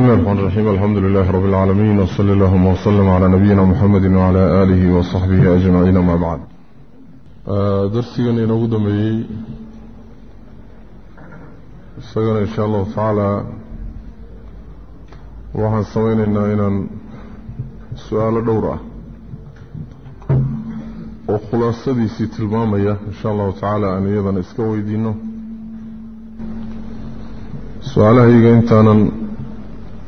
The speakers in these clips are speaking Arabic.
بسم الله الرحمن الرحيم. الحمد لله رب العالمين وصلى اللهم وسلم على نبينا محمد وعلى آله وصحبه أجمعين وما بعد. درسيا إنه دمي سيغن إن شاء الله تعالى. وحن سويننا إن سؤال دورة. وخلاصة سيت المامية إن شاء الله تعالى أن أيضا اسكوي دينه سؤالها إيجا إنتانا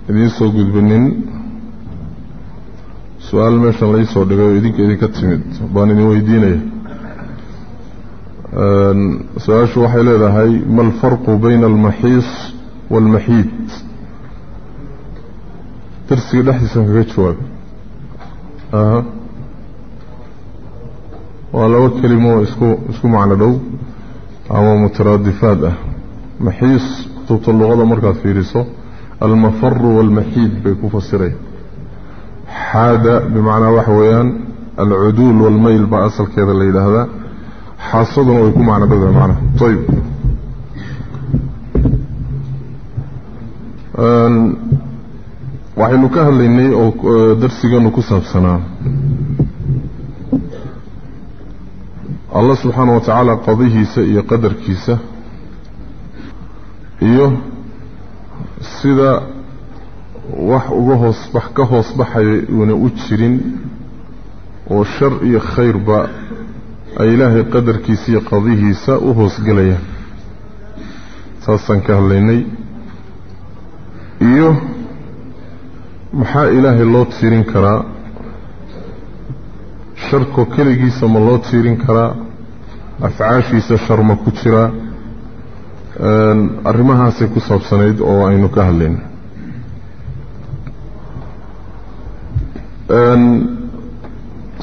gudbinin su-aal meeshan lai soo dhigay oo idinka idinka timid baan idin weydiinaya su-aashu waxay leedahay ma alfarqu bayna almaxiis waalmaxiid darsiga dhexdiisan kaga jawaab aha waa laba kelimo isku isku macno dhow ama mutaraadifaad ah maxiis kutubta luqada markaad fiiriso المفر والمحيد بكوفة سرية حاد بمعنى وحويان العدول والميل بأصل كذا الليلة هذا. حاصدنا ويكون معنا بذل معنا طيب. وحي نكاها الليني درسيقا نكسا بسنا الله سبحانه وتعالى قضيه سئي قدر كيسة. إيوه. Sida wax uga hoos bax ka hoos baxaya uuna u jirin oo shar iyo khayrba ay ilaahay qadarkiisa iyo qadihiisa u hoosgelayaan saasaan ka hadlaynay. Iyo maxaa ilaahay loo tiirin karaa? Sharko keligiisa ma loo tiirin karaa? Afcaashiisa shar ma ku jiraa arrimahaasay ku saabsanayd oo aynu ka hadlayna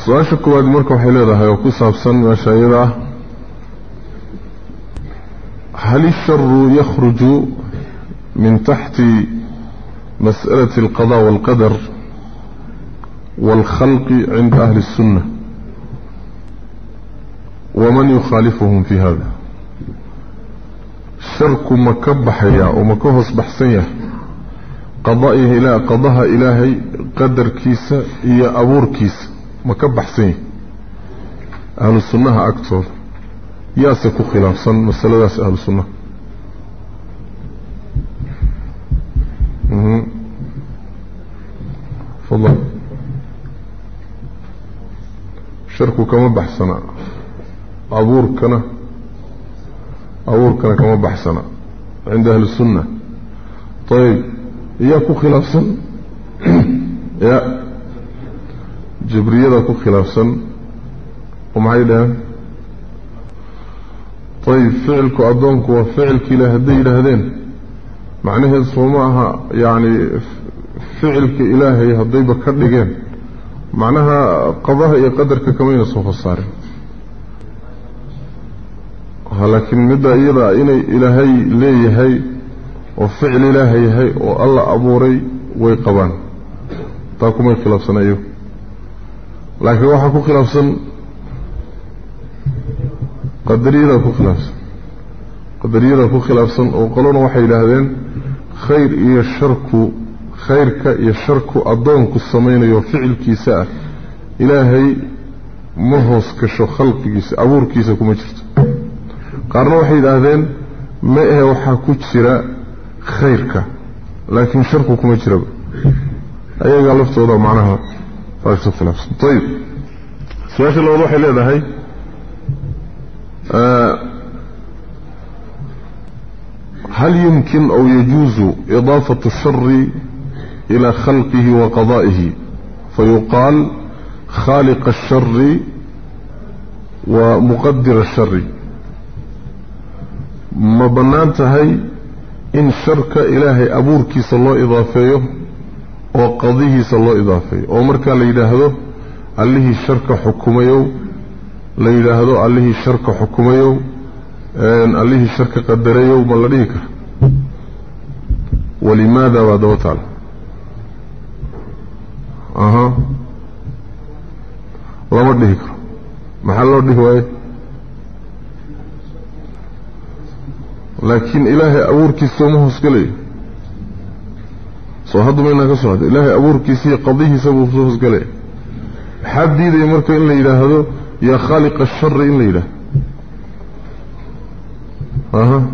su-aasha koowaad marka waxay leedahay oo ku saabsan meesha iyada ah hal isharu yakhruju min taxti mas'alati alqada waalqadar waalkhalqi cinda ahli الsunna waman yukhaalifuhum fi hada شرك الشرك مكبحيا ومكهوس بحصية قضائه إلى قضاها إلهي قدر كيسة هي أبور كيس. مكبحصية أهل السنة أكثر. ياسكو خلاف صن مسألة داس أهل السنة. فضل شركو كمبحصنا أبور كنا. أوركنا كما بحثنا عند أهل السنة. طيب إياكو خلافسا يا جبرية كو خلافسا ومعي لها طيب فعلك أدونك وفعلك لهدي لهدين معناه صومعها يعني فعلك إلهي هدي بكردقين معناها قضاها إيا قدرك كمين صوف الصارم. ولكن مدى إيضا إني إلهي ليهي وفعل إلهي هي والله أبوري ويقبان. تاكم خلاف سنة أيوه. لكن واحد خلاف سنة قدري إذا خلاف سنة قدري إذا خلاف سنة وقالون واحد إلى هذين خير إيا الشرك خيرك إيا الشرك أدونك السمين وفعل كيساء إلهي مهوس كشو خلق كيساء أبور كيساكم أجرت قرن وحيد هذين ما هي وحكوت سرا خيرك. لكن شرككم يجرب أي قالوا في هذا معناها. فاش تخلص طيب. سواش طيب. الوضوح اللي هذا هاي. آه، هل يمكن أو يجوز إضافة الشر إلى خلقه وقضائه؟ فيقال خالق الشر ومقدر الشر. ما بنان تهي إن شرك إلهي أبوركي صلى الله إضافيه وقضيه صلى الله إضافيه ومركا ليلهده عليه شرك حكميو ليلهده عليه شرك حكميو عليه شرك قدريو ما لديك ولماذا بعد وتعالى أها لما ديك محل ديك لكن إله أبور كيسو مهوس قلي. سو هدو مينا كسوهد. إله أبور كيسي قضيه سبو فسوهوس قلي. حد دي مركا إلا إله هذا يا خالق الشر إلا إله. أها.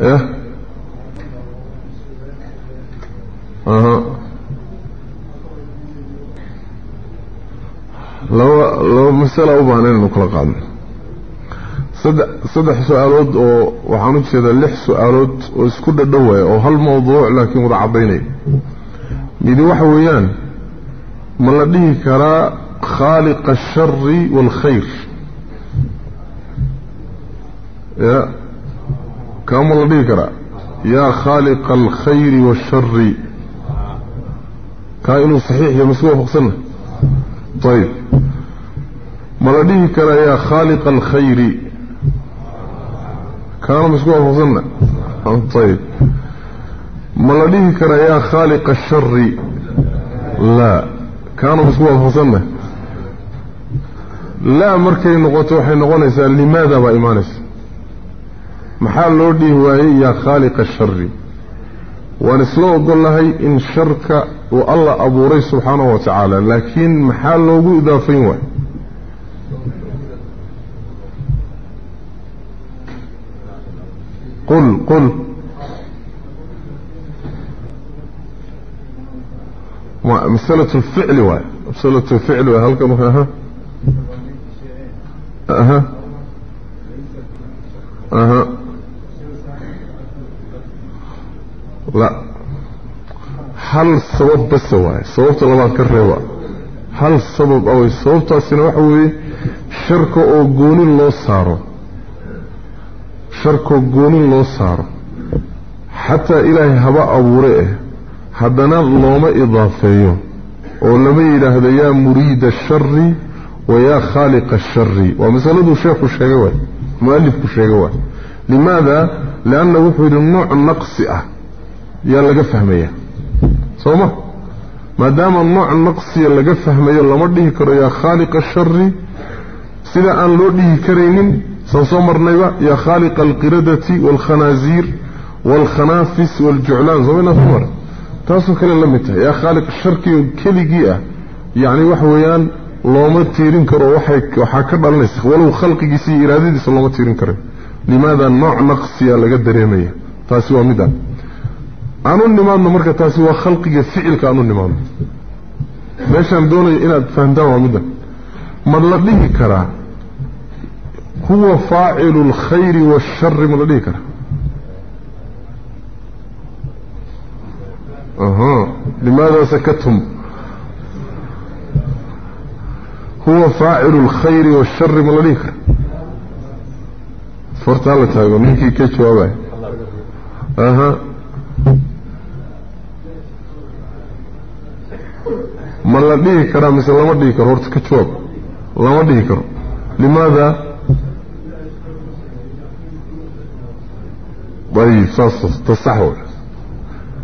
إيه؟ أها. لو لو مسألة أبانين نقلق عنه صدح سؤالات وحنوكس هذا لح سؤالات واسكد الدوية أو هالموضوع لكن وضع عضيني ميدي وحويان ملديه كرا خالق الشر والخير يا كم ملديه كرا يا خالق الخير والشر كائن صحيح يا مسؤول فقصنا طيب ملديه كرا يا خالق الخير كان في فظن طيب. ما لديه كان يا خالق الشر؟ لا. كان في فظن لا مركي نغطو حين نغطو يسأل لماذا بإيمانس محال لدي هو يا خالق الشر. ونسلو قل له إن شرك والله أبو ريس سبحانه وتعالى لكن محال لدي إذا فين قل قل. مسألة الفعل واي مسألة الفعل واي هل كانوا فيها أها. أها. لا. هل سبب بس واي سبب الله كرهوا هل سبب أو سبب تاسين وحوي؟ شركة أو قولي الله ساره شركه قول الله صار. حتى إلهي هبا أوريه هدنا اللهم إضافيه أولمي إلى هذا يا مريد الشر ويا خالق الشر. ومثاله شيخ الشيخوه مؤلف الشيخوه لماذا؟ لأنه وفد النوع النقصئة يالا قفهمية صوما ما دام النوع النقصي يالا قفهمية اللهم أرده كريا خالق الشر. سلا أن لديه كرينين. Saan soo marnayba yaa khaaliqa alqiradati waalkhanaasiir waalkhanaafis waaljuclaan somayna soo mara taasoo kale la mid tahay yaa khaaliqa sharkiyo keligii ah yacni waxa weeyaan looma tiirin karo waxay waxaa ka dhalanaysa walow khalqigiisa iyo iraadadiisa looma tiirin karayo limaada nooc naqsiya laga dareemaya taasi waa midaan aanu nimaadno marka taasi waa khalqiga ficilka aanu nimaadno meeshaan doonayo هو فاعل الخير والشر مضليك. أها. لماذا سكتهم؟ هو فاعل الخير والشر مضليك. فرتالت هذا منك كتوابا أها. ما كرام مثل لما ديك رورت كتوب لما ديك لماذا؟ طيب تصحول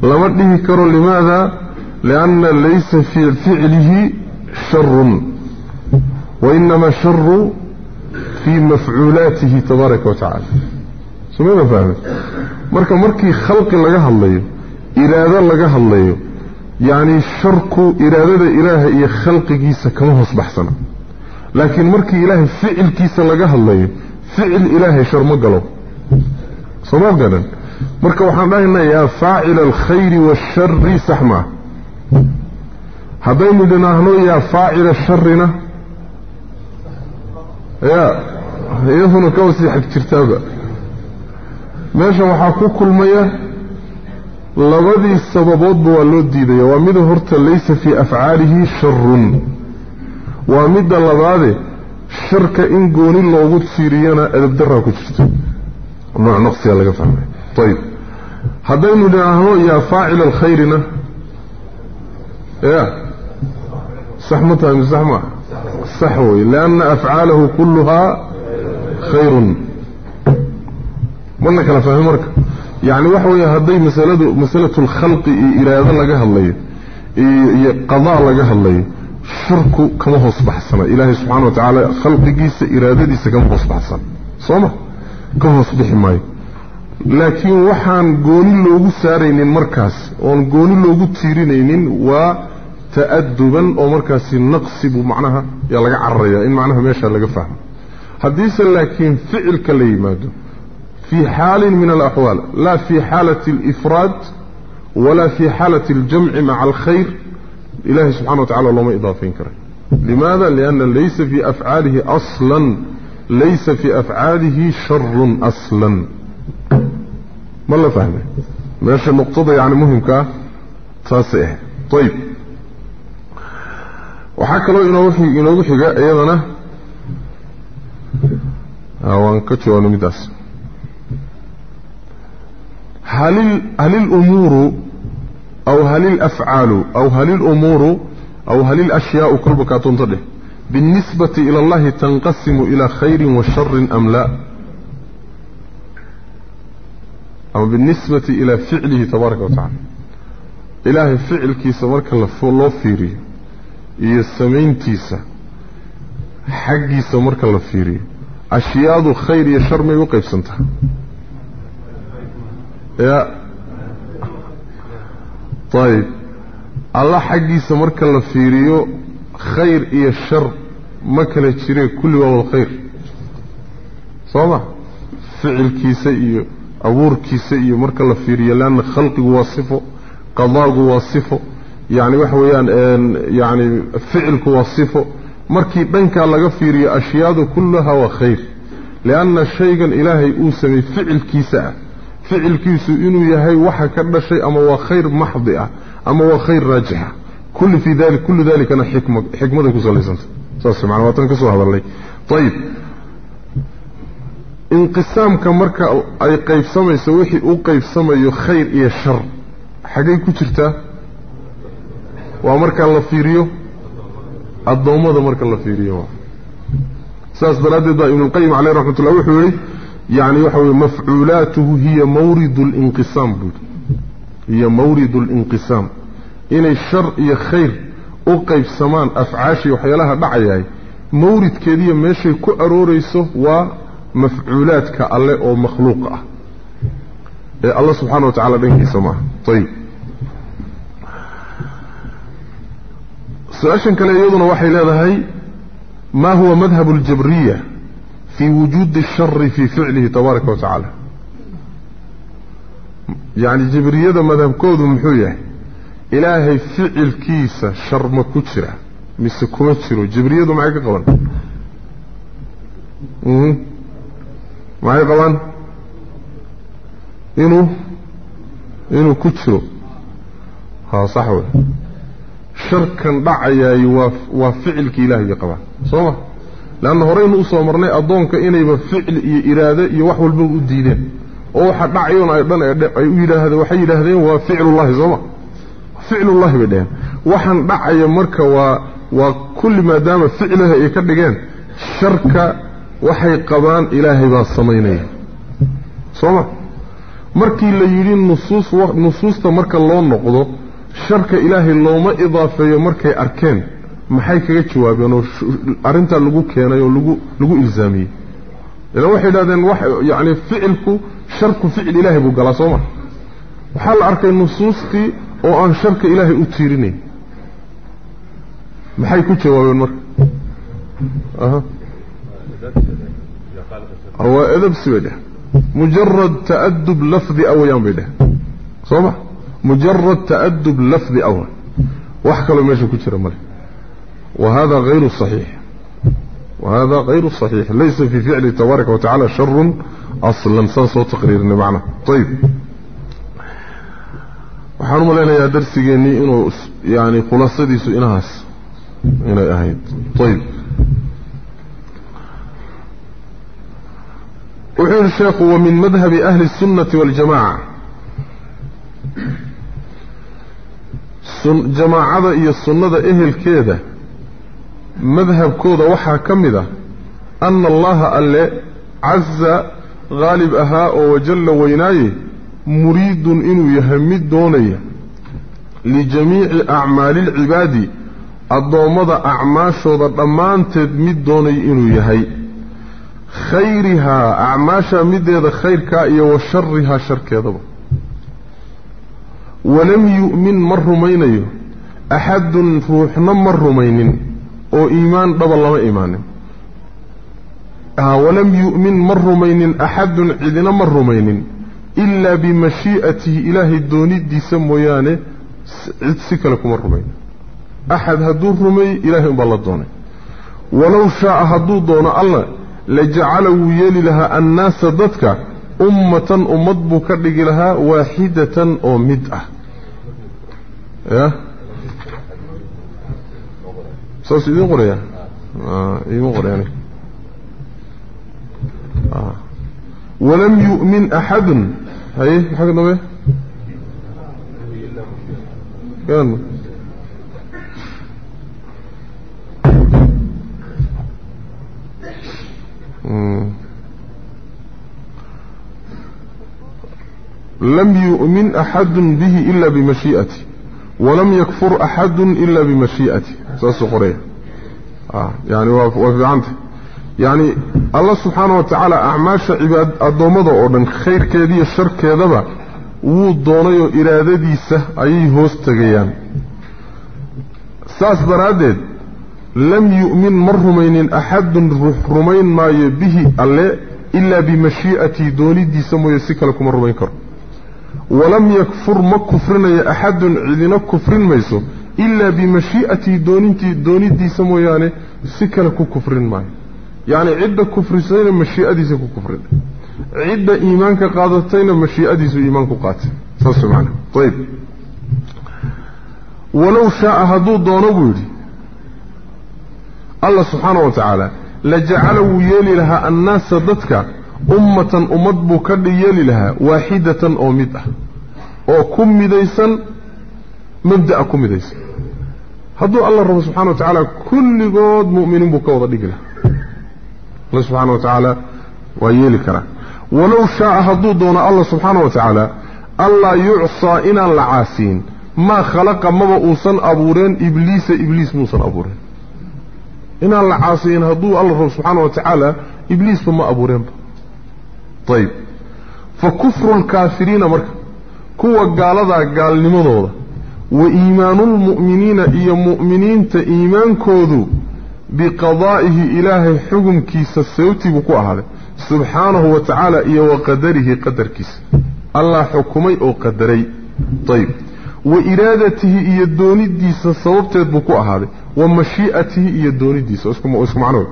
لما ادنه كرو لماذا؟ لأن ليس في فعله شر. وإنما شر في مفعولاته تبارك وتعالى. سمينا فهمت مركا مركي خلق لقاها الليو إرادة لقاها الليو يعني شرك إرادة إله إيا خلق جيسا كما هو أصبح لكن مركي إله فعل كيسا لقاها الليو فعل إله شر مقلوب صموغلا مركا وحامنا يا فاعل الخير والشر سحما هبين لنا هنو يا فاعل الشرنا يا يظن كوسي حد كرتابة. ماشا وحاكو كل ميا لغذي السببات بوالودي دي وامده هرتا ليس في أفعاله شر. وامده لغذي شرك إن قوني الله وغد سيريانا أدب دره كتشتو نوع نقص يا لقى فهمه طيب هذين دعاهو يا فاعل الخيرنا إيه صحمتها من الزحمة صحوي لأن أفعاله كلها خير منك أنا فهمرك يعني وحوي هذين مسألة مسألة الخلق إلى هذا لقاها الله قضاء لقاها الله فرق كما هو صبح السنة إلهي سبحانه وتعالى خلق إرادة ديس كما هو صبح السنة صمت قهص بحماي لكن وحان قوني لوغ سارين المركز وان قوني لوغ تيرين و تأدبا ومركز نقصب معناها يلقى عرية إن معناها ماشا لقى فهم حديث لكن فعل كليما في حال من الأحوال لا في حالة الإفراد ولا في حالة الجمع مع الخير إله سبحانه وتعالى الله ما إضافين كره لماذا؟ لأن ليس في أفعاله أصلاً laysa fii afcaalihi sharun aslan ما لا فهمه؟ ماشي النقطة يعني مهمة تاسئه طيب. وحكى له إنه وحي إنه وحي جاء أيضا. أو أنكتشوا نمداس هل هل الأمور أو هل الأفعال أو هل الأمور أو هل الأشياء قلبك تنتظر بالنسبة إلى الله تنقسم إلى خير وشر أم لا؟ أما بالنسبة إلى فعله تبارك وتعالى. إلهي فعل كيسا مركا لفولو فيري. إيا السمين تيسا حقي سمركا لفيري أشياء خير يا شر ما يوقف سنتها. يا. طيب. الله حقي سمركا لفيريو خير إيا الشر ما كلا تشيري كل هو الخير. صلا فعل كيسي أور كيسي مرك الله في لفيري لأن خلق واصفه قضاء واصفه يعني وحويان يعني،, يعني فعل كواصفه مرك بنك الله في لغفيري أشياء كلها وخير. لأن الشيء الإلهي أوسمي فعل كيساء فعل كيسو إنو يهي وحكا شيء أما وخير محضئة أما وخير راجحة كل في ذلك كل ذلك أنا حكمة حكمتك صلى الله عليه وسلم. صلى الله عليه وسلم. طيب. انقسام كمركة أي قيف سمع سويحي أو قيف سمع يخير إيا الشر حاجة كترتا ومركة الله في ريو؟ الضوء ماذا مركة الله في ريو؟ ساس دلاد ابن القيم عليه رحمة الله وحوري يعني وحوري مفعولاته هي مورد الانقسام. بود. هي مورد الانقسام. Inay shar iyo khayr u qaybsamaan afcaashii waxyaalaha dhacayahay mawridkeediiyo meeshay ku aroorayso waa مفعولات كالله أو مخلوق إيه الله سبحانه وتعالى دينك سماه طيب سؤاشا كلا يوضنا وحي هاي ما هو مذهب الجبرية في وجود الشر في فعله تبارك وتعالى يعني جبرية ده مذهب كود محوية إلهي إلهي فعل كيسة شر ما كترة مسكوتر وجبريده معك قلن معي قوان إنو إنو كترة ها صحوة شر كان ضعي وفعل كإلهي قبع صحوة لأن هرين أصامرنا أدونك إني بفعل إرادة يوحول بالدينين أو حد عيون أيضا أي هذا وحي إله هذا وفعل الله صحوة ficlullahi bay dheheen waxaan dhacaya marka waa waa kulli maadaama ficlaha ay ka dhigeen sharka waxay qabaan ilaahay baa samaynaya. Sooma? Markii la yidhi nusuus nusuusta marka loo noqdo sharka ilaahay looma idaafeeyo markay arkeen maxay kaga jawaabeen oo arrintaa lagu keenay oo lagu lagu ilzaamiyey? Ilan waxay yidhahdeen wax yacni ficilku sharku ficil ilaahay buu galaa sooma? Waxaa la arkay nusuustii oo aan sharka ilaahay u tiirinayn. Maxay ku marka? Aha. هو أدب سبيده مجرد تأدب لفظي أويان بيده صبح مجرد تأدب لفظي أول وحكى ماشي كتير مالي وهذا غير صحيح وهذا غير صحيح ليس في فعل تبارك وتعالى شر أصلا سنسو تقرير معنا طيب waxaan u malaynayaa darsigeennii inuu yani khulaasadiisu inahaas inay ahayd. Ayib وحين الشيخ ومن مذهب أهل السنة والجماعة جماعة إيا السنة إهل كيدة مذهب كودة وحا كمدة أن الله ألا عز غالب أهاء وجل ويناي مريد إنو يهمد دوني لجميع أعمال العباد. أدو مضى أعماش أعماشو ضمان تدمد دوني إنو يهي. خيرها أعماش مد يد خير كائية وشرها شرك يضب ولم يؤمن مرمين أحد روحنا مرمين أو إيمان ضب الله إيمان. آه، ولم يؤمن مرمين أحد عدنا مرمين مرمين إلا بمشيئته إلهي الدوني دي سمويانه سعدسك لكم الرمين أحد هدو الرمي إلهي أبالا الدوني ولو شاء هدو دون الله لجعله يلي لها الناس ضدك أمة أمد بكرق لها واحدة أمدأ ياه صوص إذن قرية آه، إذن قرية يعني. آه. ولم يؤمن أحد هاي حاجة نبي كان لم يؤمن أحد به إلا بمشيئتي ولم يكفر أحد إلا بمشيئتي. سأسقريه آه، يعني وفي عنده يعني الله سبحانه وتعالى أعماش عباد الدومضة أولا خير كذية شر كذبة ودوني إرادة ديسة أي هستغيان ساس برادة لم يؤمن مرهمين أحد رحرمين ما يبه ألا إلا بمشيئة دوني ديسة ما يسيك لكم مرهمين كر. ولم يكفر ما كفرنا أحد عذنا كفرين ما يسو إلا بمشيئة دوني ديسة ما يسيك لكم كفرين ما يعني عدة كفرتين مشي أديس ككفرين عدة إيمانك قادتين مشي أديس إيمانك قادتين صلص معنا. طيب. ولو شاء هدو دونبوري الله سبحانه وتعالى لجعلوا يلي لها الناس ضدك. أمة أمدبك ليلي لها. واحدة أمدة وكم مبدأ كم مديسا هدو الله سبحانه وتعالى كل قد مؤمن بك وضدك لها. الله سبحانه وتعالى ويلكره ولو شاء هدو دون الله سبحانه وتعالى الله يعصى إنا العاسين ما خلق مبؤوسا أبورين إبليس إبليس موسى أبورين. إنا العاسين هدو الله سبحانه وتعالى إبليس ثم أبورين. طيب. فكفر الكافرين مرك كوة قال ذا قال لماذا؟ وإيمان المؤمنين إيا مؤمنين تإيمان كوذو بقضائه إله حكم كيس السيوتي بقوها سبحانه وتعالى إيا وقدره قدر كيس. الله حكمي أو قدري. طيب. وإرادته إيا الدوني ديس السبب تيد بقوها ومشيئته إيا الدوني ديس. أسكم أسكم عنه.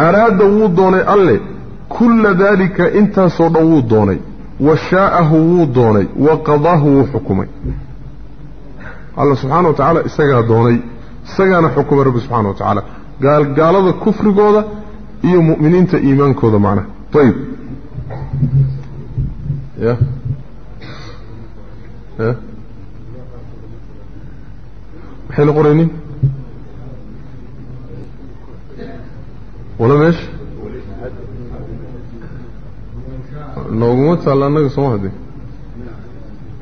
أراد ودوني ألي كل ذلك إنت صد ودوني وشاءه ودوني وقضاه وحكمي الله سبحانه وتعالى إساقه دوني. Isagaana xukumay rabbi subxana wa tacaala gaalgaalada kufrigooda iyo mu'miniinta iimaankooda macnaha ayib ya ya maxayna qoraynin wala meesha nooguma taalla annaga sooma hade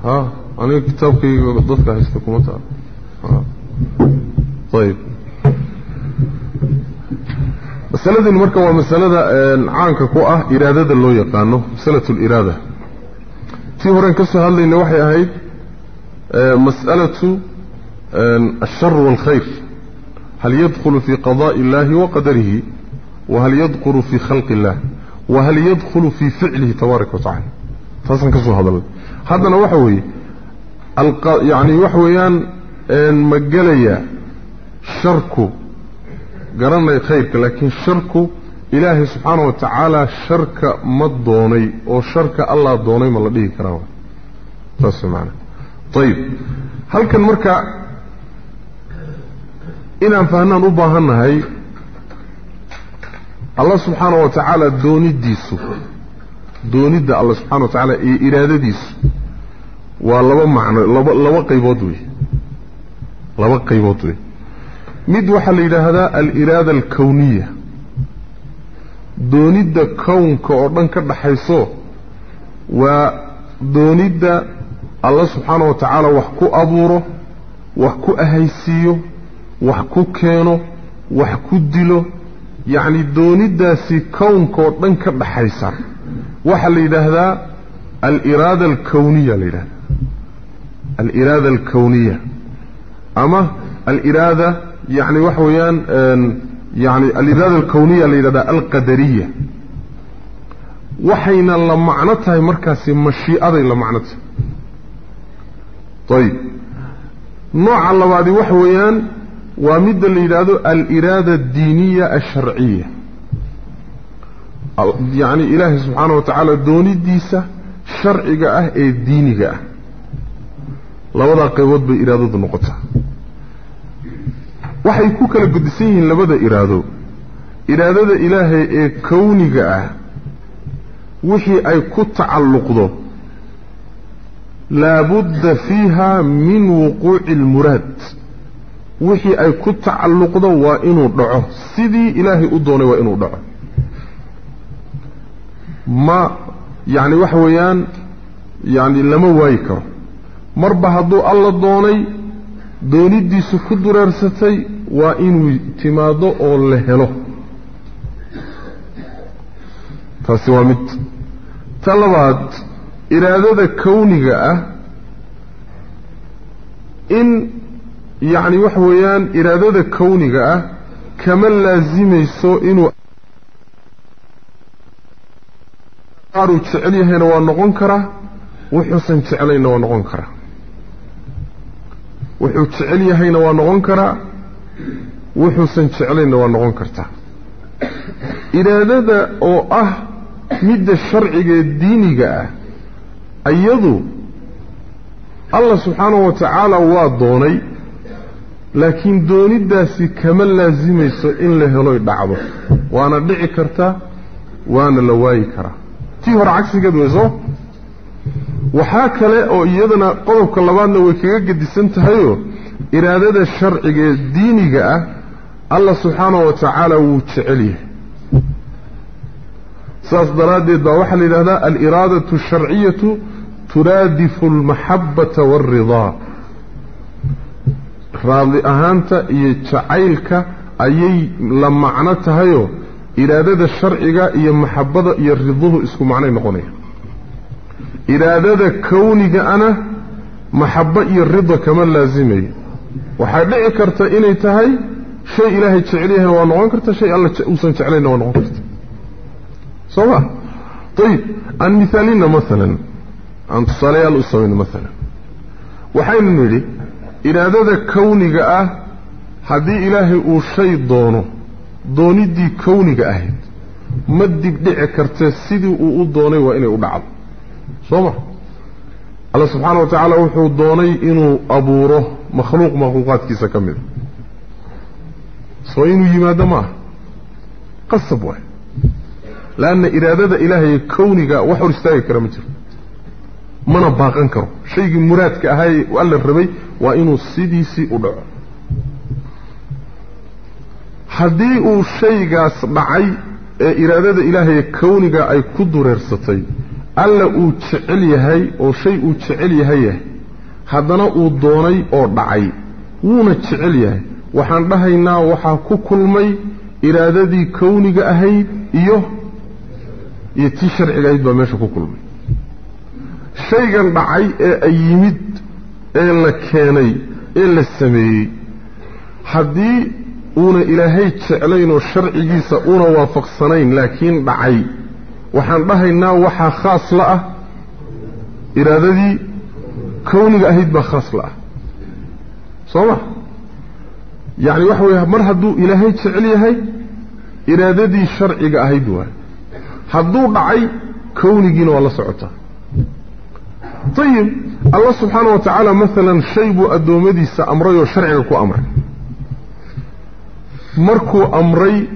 ha aniga kitaabkayga dadka haysta kuma taalo طيب. مسألة المركب ومسألة آه، عنك قوة آه، إرادة اللوية يقانه مسألة الإرادة. تيورا كسو هل لي نوحي أهيد؟ آه، مسألة الشر والخير. هل يدخل في قضاء الله وقدره؟ وهل يدخل في خلق الله؟ وهل يدخل في فعله تبارك وتعالى؟ فاسن كسو هذا اللي. هذا نوحوي الق... يعني وحويان مجليا شرك قرن لي خيرك لكن شرك إله سبحانه وتعالى شرك مضوني أو شرك الله دوني ما لديه كرامة. بس معنى طيب هل كان مركع إن أنفهنا نباهن هاي؟ الله سبحانه وتعالى دوني ديسو. دوني دا الله سبحانه وتعالى إرادة ديسو. والله معنى لو قيبوتوي. لو قيبوتوي. مد وحل إلى هذا الإرادة الكونية دونيدا كون كأردن كرده حيصو ودونيدا الله سبحانه وتعالى وحكو أبوره وحكو أهيسيه وحكو كينه وحكو دلو يعني دونيدا سي كون كأردن كرده حيصر وحل إلى هذا الإرادة الكونية لله الإرادة الكونية أما الإرادة يعني وحويان يعني الإذاذ الكونية لإذا القدرية وحينا لمعنتها مركز مشي أذي لمعنتها طيب نوع الله بعد وحويان ومد الإذاذ الإرادة الدينية الشرعية يعني إله سبحانه وتعالى دوني ديسة شرعي قاه ديني قاه لو ذا قيود بإرادة النقطة waxay ku kala gudisan yihiin labada iraado. Iraadada ilaahay ee kawniga ah wixii ay ku tacalluqdo لابد فيها من وقوع المراد وحي أي كتا على القضاء وإنو دعوه سيدي إلهي أدوني وإنو دعوه ما يعني وحويان يعني لما وايكر مربح الضوء الله دوني dooniddiisu ku dureersatay waa inuu timaado oo la helo. Taasi waa mid. Ta labaad iraadada kowniga ah in yacni waxa weeyaan iraadada kowniga ah kama laasimayso inuu qaaruu jecel yahayna waa noqon karaa wuxuusan jeclayna waa noqon karaa wuxuu jecel yahayna waa noqon karaa wuxuusan jeclayna waa noqon kartaa iraadada oo ah midda sharciga ee diiniga ah iyadu allah subxaanahu wa tacaala waa doonay laakiin dooniddaasi kama laasimayso in la heloy dhacdo waana dhici kartaa waana la waayi karaa tii hore cagsigeed wey soo waxaa kale oo iyadana qodobka labaadna way kaga gedisan tahayoo iraadada sharciga ee diiniga ah allah subxaanahu wa tacaala wuu jecel yahay. Saas daraaddeed baa waxaa la yidhahdaa aliraadatu asharciyatu turaadifu almaxabbata waaalridaa raadli ahaanta iyo jacaylka ayay la macno tahayoo iraadada sharciga iyo maxabbada iyo riduhu isku macnay noqonaya إرادة كوني أنا محبة الرضا كما لازم لي وحاجة كرت إني تهي شيء إلهي تعليها ونوان كرت شيء الله أوسن تعلينا ونوان كرت. صبا طيب المثالين مثلا عن الصلاة الأسوين مثلا. وحين نري إرادة كونك أه هذه إلهي أو شيء دونه. دوني دي كونك أهد. ما دي بدع كرت سيدي أو دوني وإني أبعض makhluuqaadkiisa ka mida soo inuu yimaado ma aha qasab waay leanna iraadada ilaahay kowniga wax hor istaagi kara ma jiro mana baaqan karo shaygii muraadka ahaye alla rabay waa inuu sidiisii u dhaco haddii uu shaygaas dhacay ee iraadada ilaahay kowniga ay ku dureersatay alla uu jecel yahay oo shay uu jecel yahay yahay haddana uu doonay oo dhacay wuuna jecel yahay. Waxaan dhahaynaa waxaa ku kulmay iraadadii kowniga ahayd iyo iyo tii sharciga ahayd baa meesha ku kulmay. Shaygan dhacay ee ay yimid ee la keenay ee la sameeyey haddii uuna ilaahay jeclayn oo sharcigiisa una waafaqsanayn laakiin dhacay وحان رهينا وحا خاص لأه إرادة دي كونك أهيد ما لأه صلى يعني وحوه مر هدو إلهي تسعلي هاي إرادة دي شرعيك أهيدوها هدو بعي كونك إنو الله سعطه طيب الله سبحانه وتعالى مثلا شيب أدومدي سأمري وشرعيك أمر مركو أمري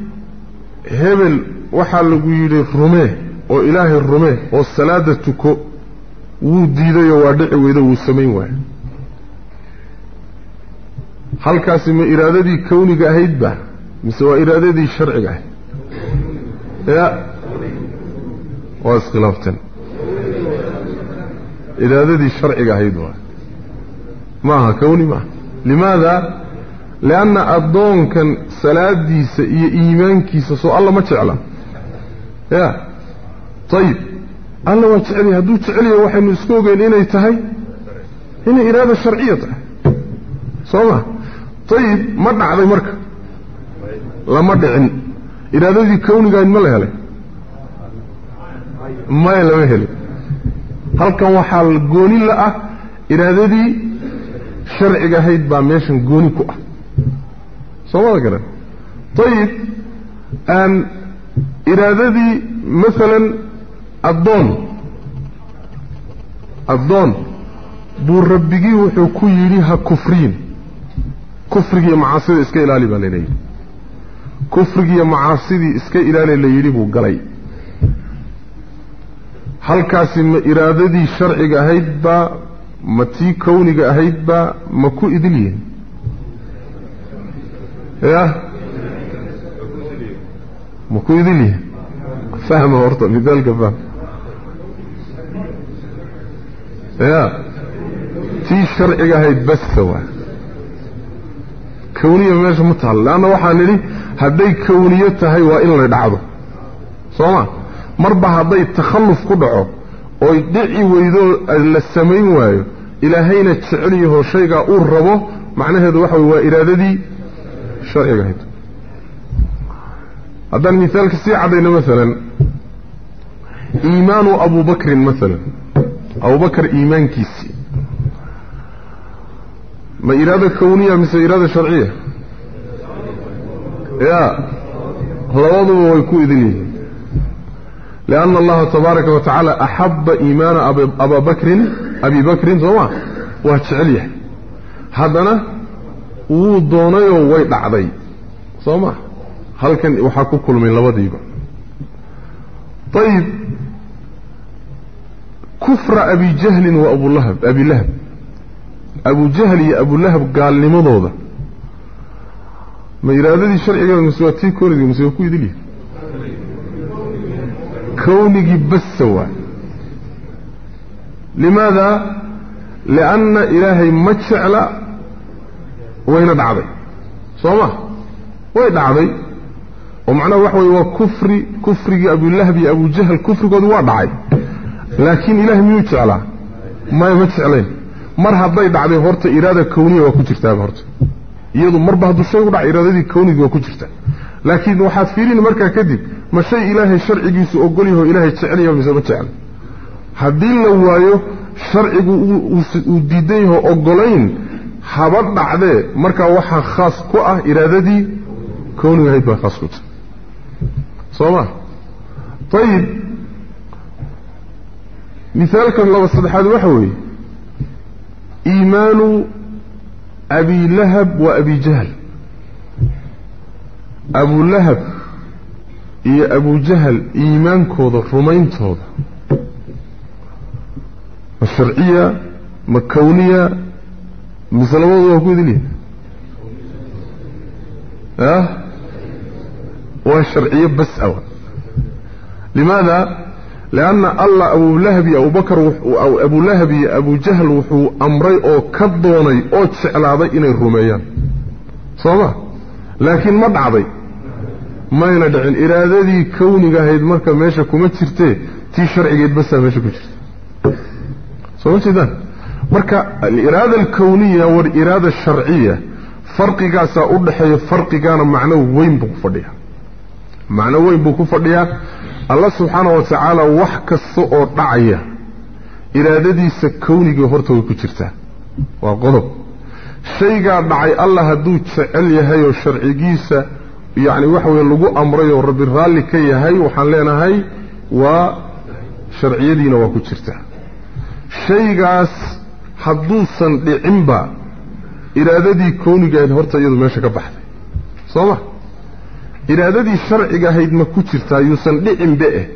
هبل وحا لقويري رميه oo ilaahay rumee oo salaada tuko wuu diidayoo waa dhici weydo wuu samayn waayo halkaasi ma iraadadii kowniga ahayd ba mise waa iraadadii sharciga ahayd ya waa iskhilaafteen iraadadii sharciga ahayd waa maaha kowni maaha limaada lianna addoonkan salaadiisa iyo iimaankiisa soo alla ma jecla ya ayib alla waa jecel yahay. Hadduu jecel yahay waxaynu isku ogeyn inay tahay inay iraada sharciya tahay soo ma ayib ma dhacday marka. Lama dhicin. Iraadadii kawnigahayd ma la helay. Maya lama helin halkan waxaa gooni la ah iraadadii sharciga ahayd baa meeshan gooni ku ah. Soo mada garan ayib iraadadii maalan addoon. Addoon. Buu rabbigii wuxuu ku yidhi ha kufriyin kufrigiiyo macaasida iska ilaali baa layidhi. Kufrigiiyo macaasidii iska ilaali la yidhi buu galay. Halkaasi ma iraadadii sharciga ahayd baa ma tii kawniga ahayd baa ma ku idil yihiin ya? Ma ku idil yihiin fahma horta mithaalka fahm يا. تي شرعي هاي بثوا كونية ماشي متهل لأن واحد لي هذي كونية هاي وإن لا يدعو صلا مربع هذي التخلف قدعه. ويدعي ويدو للسمين وايو إلى هين تسعليه شيء قربه معنى هذا واحد هو إرادتي شرعي هاي هذا المثال كسيعة بينا مثلا. إيمان أبو بكر مثلا. أبو بكر إيمان كيسي ما إرادة كونية مثل إرادة شرعية يا هلواضوا ويكو إذنه لأن الله تبارك وتعالى أحب إيمان أبا بكر أبي بكر زوا وهتشعليه هذانا وضوني وويد عضي صوما هل كان يحقق كل من لوديبا طيب كفر أبي جهل وأبو لهب أبي لهب. أبو جهل يا أبو لهب قال لي ماذا هذا ما إرادة دي شرعي قال المسواتي كوني دي مسواتي كوني دي كوني بس سوا لماذا؟ لأن إلهي مجعل وين دعضي. صوما وين دعضي؟ ومعنى وحوي وكفري كفري أبو لهب يا أبو جهل كفري قد وضعي. لكن إله ميو تعالى ما يمت عليه. مر هذاي بعد هرت إرادة كونية وكثير تاب هرت يدو مر بهذا الشيء وبع إرادة كونية وكثير تاب لكن واحد فيرين مر كذب. ما شيء إله الشرع يجلس أقولي هو إله تعالى يوم زمان تعالى هذيل لو وياه شرع وديده أقولين. حبر بعد مر كواح خاص قاء إرادة كونية بخصوص صوما طيب. مثال كان الله لو صدحات وحوي. إيمان أبي لهب وأبي جهل. أبو لهب يا أبو جهل إيمان كوضا رومين توضا الشرعية مكونية مثل ما هو هكو ذلك ها والشرعية بس أول. لماذا؟ لأن الله أبو لهبي أو بكر أو أبو لهبي أبو جهل وحو أمري أو كدوني أو تسعل عضي إني الروميان صلى لكن ما بعضي. ما يندعين إلى ذي كوني قاهد مركب ماشا كمتشرته تي شرعي قيد بسا ماشا كمتشرته صلى الله عليه الإرادة الكونية والإرادة الشرعية فرق قاسا أرد حي فرقي قانا معنى وين بكفر ديها معنى وين بكفر ديها الله سبحانه وتعالى وحك الصور دعية إرادتي سكوني جهرته وكترته وقلب شيء قاعد معي الله هدوء سأل يهي وشرع جيسة يعني وحو يلقو أمره ورب الرالي كي يهي وحلينا هاي وشرع يدينا وكترته شيء قاس حدوصا لعنبا إرادتي كوني جهرته يدو ماشي كبحث صباح iraadadii sharciga ahayd ma ku jirtaa yuusan dhicinbe eh.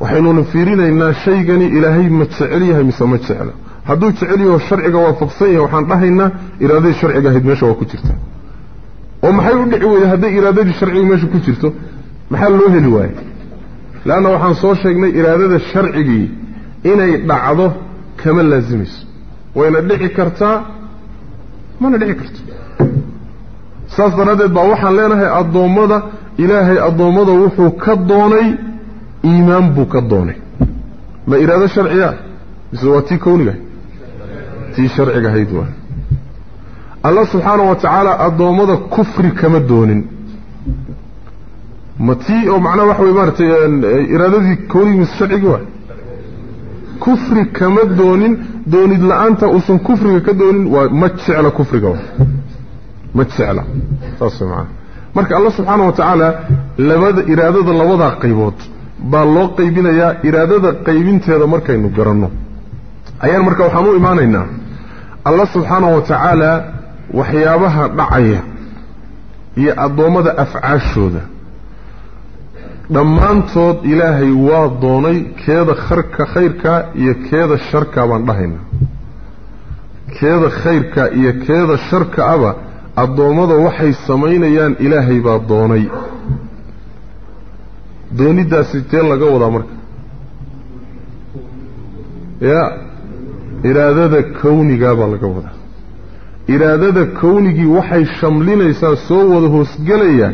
Waxaynuna fiirinaynaa shaygani ilaahay ma jecel yahay mise ma jeclo hadduu jecel yaho sharciga waafaqsan yahay waxaan dhahaynaa iraadadii sharciga ahayd meesha waa ku jirtaa oo maxay u dhici weyday hadday iraadadii sharciga meesha ku jirto? Maxaa loo heli waaye leanna waxaan soo sheegnay iraadada sharcigii inay dhacdo kama laasimayso. Wayna dhici kartaa mana dhici karto صفنا ذا بوحا لينها الضومضة إلهي الضومضة وحو كالضوني إيمان بو كالضوني ما إرادة شرعية زواتي كونيه تي شرعية هيدوه الله سبحانه وتعالى الضومضة كفر كما الدونين ما تي أو معنى وحو إبارت إرادة ذي كوني من الشرعية كفر كما الدونين دوني لأنت أصن كفر كما الدونين ومتش على كفر كما ما تسعله تصمع مرك الله سبحانه وتعالى لبذا إرادة لبذا قيود بالله قيبنا يا إرادة قيبين ترى مرك إنه قرنه. أيام مرك وحمو إيماننا الله سبحانه وتعالى وحيابها بعيا هي الضوء ماذا أفعشه ذا لما انتظ إلهي واضوني كيذا خرك خيرك يكيذا الشرك أبا نهينا كيذا يا يكيذا الشرك أبا. Addoommada waxay samaynayaan ilaahay baa doonay. Dooniddaasi tee laga wadaa marka. Ya iraadada kawnigaa baa laga wadaa. Iraadada kownigii waxay shamlinaysaa soo wada hoosgelaya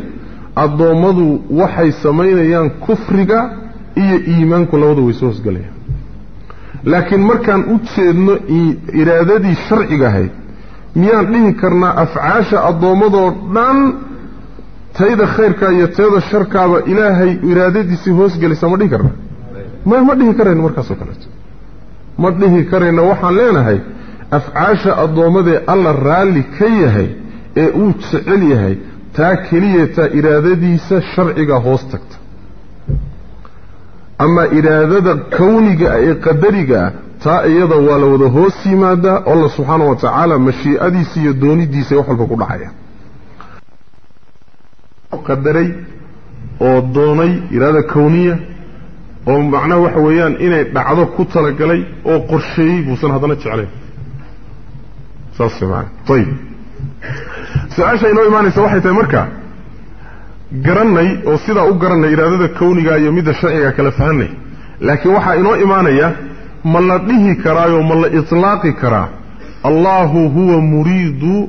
addoommadu waxay samaynayaan kufriga iyo iimaanku labada way soo hoosgelayaan. Laakiin markaan u jeedno iraadadii sharciga ahayd afcaasha addoommadoo dhan tayda khayrka iyo tayda sharkaaba ilaahay iraadadiisii hoosgelaysa ma dhihi karna ma ma dhihi karayno markaasoo kaleeto ma dhihi karayno waxaan leenahay afcaasha addoommadee alla raalli ka yahay ee uu jecel yahay taa keliyataa iraadadiisa sharciga hoos tagta ama iraadada kawniga ah ee qadariga ah taa iyada waa la wada hoos yimaadaa alla subxaana wa tacaala mashiicadiisa iyo doonidiisa wax walba ku dhacaya qadaray oo doonay iraada kawniya oo macnaha waxa weeyaan inay dhacdo ku talagalay oo qorsheeyey buusan haddana jeclayn saas maana ayib su-aasha inoo imaanaysa waxay tahay marka garannay oo sidaa u garannay iraadada kawniga iyo midda sharciga kala fahanay laakiin waxaa inoo imaanaya ملاقيه كرا يوم الله إطلاق كرا الله هو مريد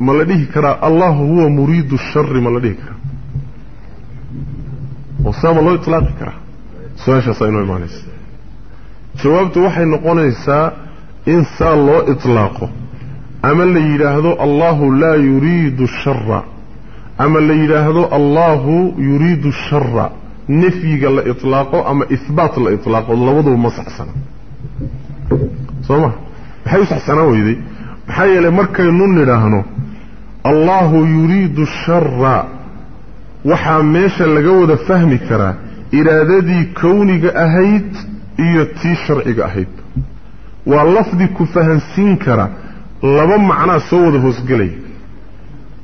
ملاقيه كرا الله هو مريد الشر ملاقيه كرا وسام الله إطلاق كرا سؤال شاسينو إيمانيس جواب توحي نقول إيسا إنسان الله إطلاقه أما اللي يلاهدو الله لا يريد الشر أما اللي يلاهدو الله يريد الشر nafyiga la itlaaqo ama ihbaat la itlaaqo labaduba ma saxsana. Soo ma maxay u saxsanaan weyday maxaa yeelay markaynu nidhaahno allahu yuriidu shara waxaa meesha laga wada fahmi karaa iraadadii kowniga ahayd iyo tii sharciga ahayd. Waa lafdi ku fahansiin kara laba macnaa soo wada hoosgelaya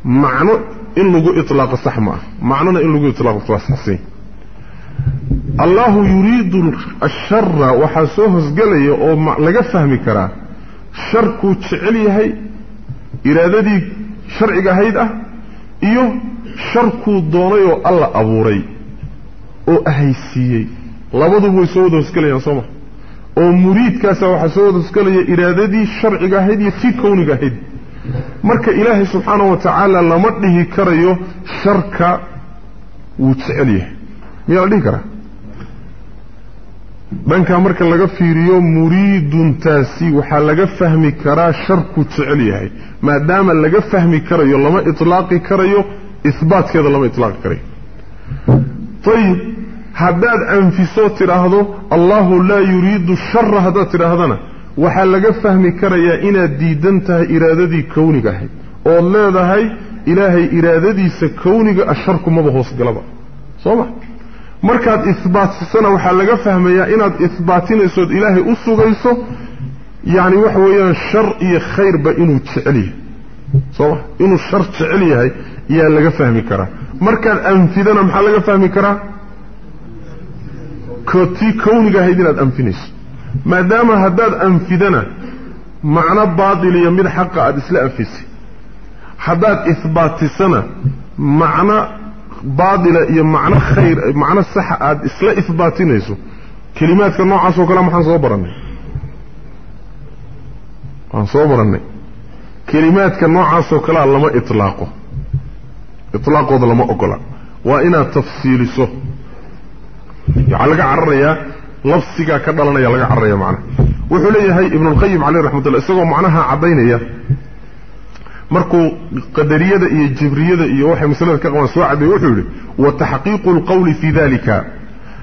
macno in lagu itlaaqo sax ma ah. Macnona in lagu itlaaqo waa saxsan allahu yuriidu ashara waxaa soo hoosgelaya oo laga fahmi karaa sharkuu jecel yahay iraadadii sharciga ahayd ah iyo sharkuu doonay oo alla abuuray oo ahaysiiyey. Labaduba way soo wada hoosgelayaan soo ma oo muriidkaasa waxaa soo wada hoosgelaya iraadadii sharciga ahayd iyo tii kowniga ahayd. Marka ilaahay subxaana wa tacaala lama dhihi karayo sharka wuu jecel yahay. Miyaa la dhihi karaa من كان مركا لغا فيريو مريد تاسي وحا لغا فهمي كرا شرك تعليه ما داما لغا فهمي كرا يلما إطلاقي كرا يو إثبات كذا لما إطلاقي كرا طيب ان في صوت هذا الله لا يريد شر هذا ترى هذا وحا لغا فهمي كرا يا إنا ديدنته إرادة دي كونيك هاي. أولا ذا هاي؟ إلهي إرادة دي سكونيك الشرك مبهوس قلبا. صباح. Markaad ihbaatisana waxaa laga fahmayaa inaad ihbaatinaysood ilaahay u sugayso yacni waxa weeyaan shar iyo khayrba inuu jecel yahay soo ma inuu shar jecel yahay yaa laga fahmi karaa markaad anfidana maxaa laga fahmi karaa tii kowniga ahayd inaad anfinayso maadaama haddaad anfidana macno baatil iyo mid xaqa aada isla anfisay haddaad ihbaatisana macno باطلة هي معنى خير معنى الصحة اسلا إثباتي نيسو كلمات كنوع عصو كلام حان صبرني حان صبرني كلمات كنوع عصو كلام لما إطلاقه إطلاقه لما أقوله وإنا تفصيل سو يعلق عرية لفسك كدلنا يعلق عرية معنى وحليه هاي ابن القيم عليه رحمة الله إسلاقه معنىها عبينية markuu qadariyada iyo jibriyada iyo waxay masalada ka qabaan soo caddeeye wuxuu yidhi wa taxqiiqu lqowli fi dalika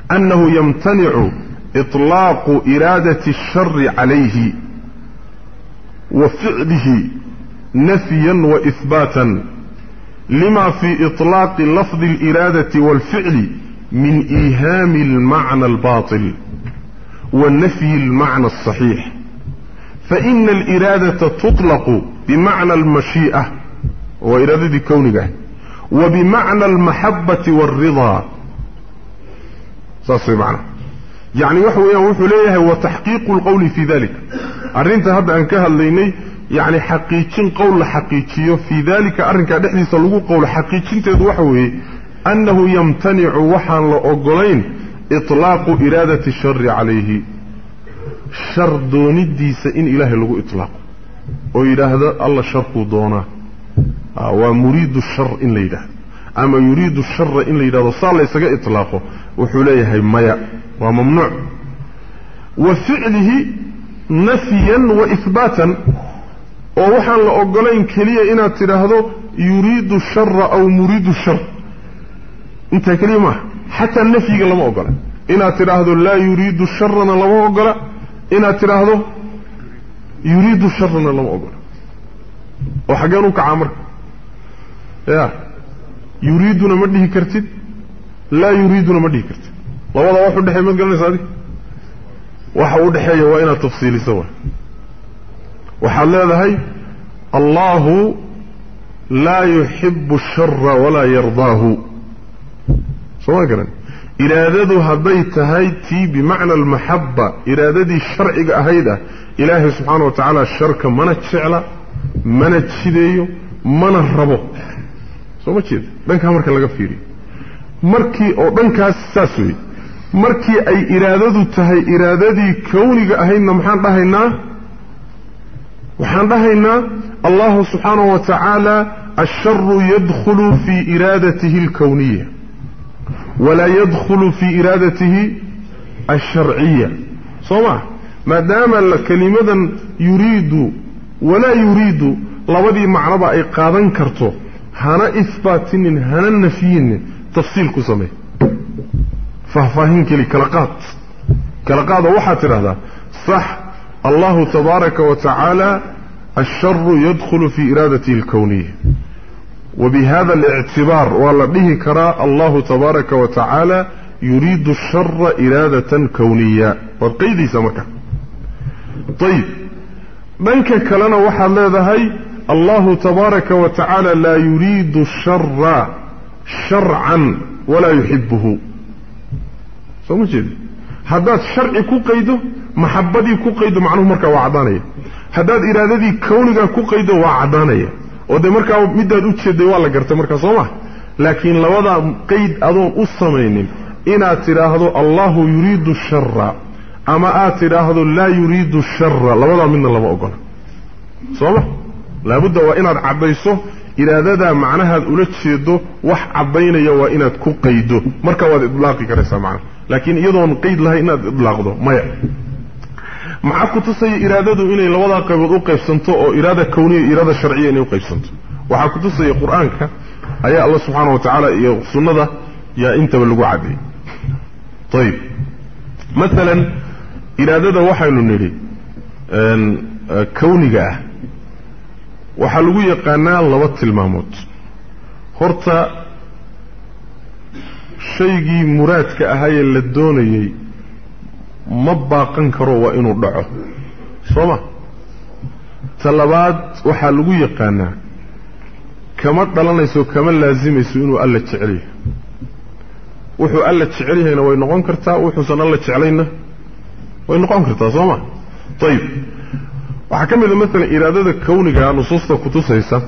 annahu yamtanicu iطlaaqu iraadati الshari calayhi wa ficlihi nafyan wa ihbaatan lima fi iطlaaqi lafdi اliraadati wاlficli min iihaami اlmacna albaطil wa nafyi اlmacna الصaxiix فإن الإرادة تطلق بمعنى المشيئة وإرادة كونك وبمعنى المحبة والرضا. صحيح معنى يعني وحو يا وحو ليه هو تحقيق القول في ذلك. أرنت هذا أنكها الليني يعني حقيقين قول حقيقيو في ذلك. أرنك أدحني سلوك قول حقيقين تدوحوه إيه؟ أنه يمتنع وحا لأقلين إطلاق إرادة الشر عليه. شر دوني ديس إن إله لغو إطلاق وإله الله شرق دونا ومريد الشر إن ليله أما يريد الشر إن ليده صار ليس إطلاقه وحليه ميا وممنوع وفعله نفيا وإثباتا ووحن لأقلين كليا إنا تلاهدو يريد الشر أو مريد الشر انت كلمة حتى النفي لما أقلين إنا تلاهدو لا يريد الشر الله أقلين إن أتراهذو يريد شرنا لما أقول وحقانوك عمر يا يريدنا مدهي كرتد لا يريدنا مدهي كرتد لو هذا واحد دحي من قلني سادي وحود دحي وإن تفصيلي سوا وحال هذا هاي الله لا يحب الشر ولا يرضاه سواء قلني إرادة هذي تهي تي بمعنى المحبة إرادتي الشرعي هيدا إله سبحانه وتعالى الشرك من تشعل من تشديه من الربو سوما تشد بانك همارك لغا فيري مركي أو بانك هاستاسوي مركي أي إرادته تهي إرادتي كونيك أهينا محان بهينا وحان بهينا الله سبحانه وتعالى الشر يدخل في إرادته الكونية ولا يدخل في إرادته الشرعية. صوا ما دام الكلمة يريد ولا يريد لودي معرض إقادا كرتو هنا إثبات هنا النفي تفصيل كسمه. فهفهين كلي كلقات. كلقات وحات هذا صح. الله تبارك وتعالى الشر يدخل في إرادته الكونية. وبهذا الاعتبار والله به كرا الله تبارك وتعالى يريد الشر إرادة كونية. والقيد سمك طيب. من كلنا وحال هذا الله تبارك وتعالى لا يريد الشر شرعا ولا يحبه. سمجد. هذا الشرع كو قيده محبتي كو قيده معنوه مركا وعدانية. هذا إرادة كونية كو قيده وعدانية. Markaa oo dee markaa middaad u jeedday waa la gartay markaa soo ma? Laakiin labadaa qayd adoon u samaynin inaad tidhaahdo allahu yuriidu shara ama aad tidhaahdo laa yuriidu shara labadaa midna lama ogola soo ma? Laabudda waa inaad caddayso iraadadaa macnahaad ula jeedo wax caddaynaya waa inaad ku qaydo. Marka waad idlaaqi karaysaa macnaha laakiin iyadoon qayd lahayn inaad idlaaqdo maya maxaa ku tusaya iraadadu inay labadaa qaybood u qaybsanto oo iraada kawniya iyo iraada sharciya inay u qaybsanto? Waxaa ku tusaya qur'aanka ayaa alla subxaana wa tacaala iyo sunnada yaa intaba lagu caddeeyey ayib maalan iraadada waxaynu nidhi kawniga ah waxaa lagu yaqaanaa laba tilmaamood. Horta shaygii muraadka ahaayee la doonayey مباقن كرو وإنو دعوه سوما؟ طلبات وحالقو يقانا. كما طلان سو كما لازم يسو إنو ألا تعليه وحو ألا تعليه هنا وينقون كرتا وحو سن ألا تعليهنا وينقون كرتا سوما؟ طيب. وحكم إذا مثلا إرادة كونك نصوصة كتوسة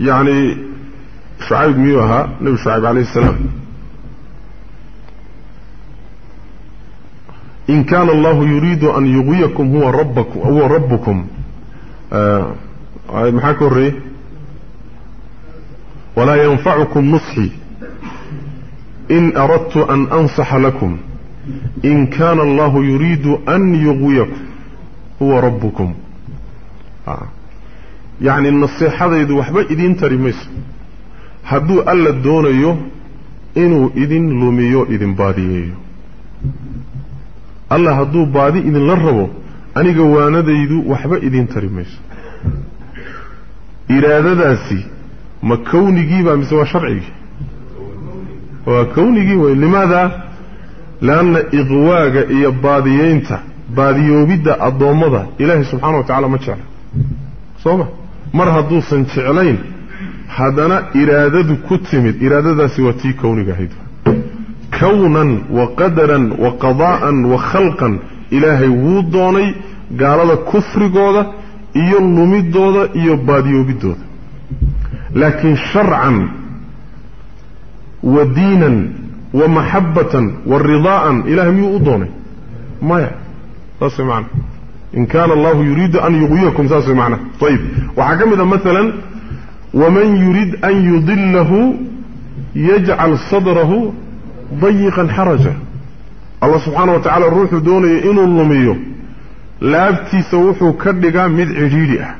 يعني شعيب ميوها نبي شعيب عليه السلام. إن كان الله يريد أن يغيكم هو ربك هو ربكم. آه، آه، ااا محاكري ولا ينفعكم نصحي. إن أردت أن أنصح لكم. إن كان الله يريد أن يغويكم هو ربكم. آه. يعني النصيحة هذا وحبا إذن ترميس هدو ألا دون إنو إذن لوميو إذن باديه hadduu baadi idinla rabo aniga waanadaydu waxba idiin tari mayso iraadadaasi ma kawnigiiba mise waa sharcigii waa kawnigii wey limaada leanna iqwaaga iyo baadiyeynta baadiyoobidda addoommada ilaahay subxaana wa tacala ma jecla soo ma mar hadduusan jeclayn haddana iraadadu ku timid iraadadaasi waa tii kawniga ahayd كونا وقدرا وقضاء وخلقا. إلهي ووضوني قال هذا كفر قوضة إيو اللوميد دوضة إيو باديو بدوضة لكن شرعا ودينا ومحبة والرضاء إلهي ووضوني ما يعني؟ تاسي معنى. إن كان الله يريد أن يغيكم تاسي معنى. طيب وحكم إذا مثلا ومن يريد أن يضله يجعل صدره ضيقا حرجه الله سبحانه وتعالى الروح دوني إنه اللميه لابتي سوحو كردقا مد عجيريا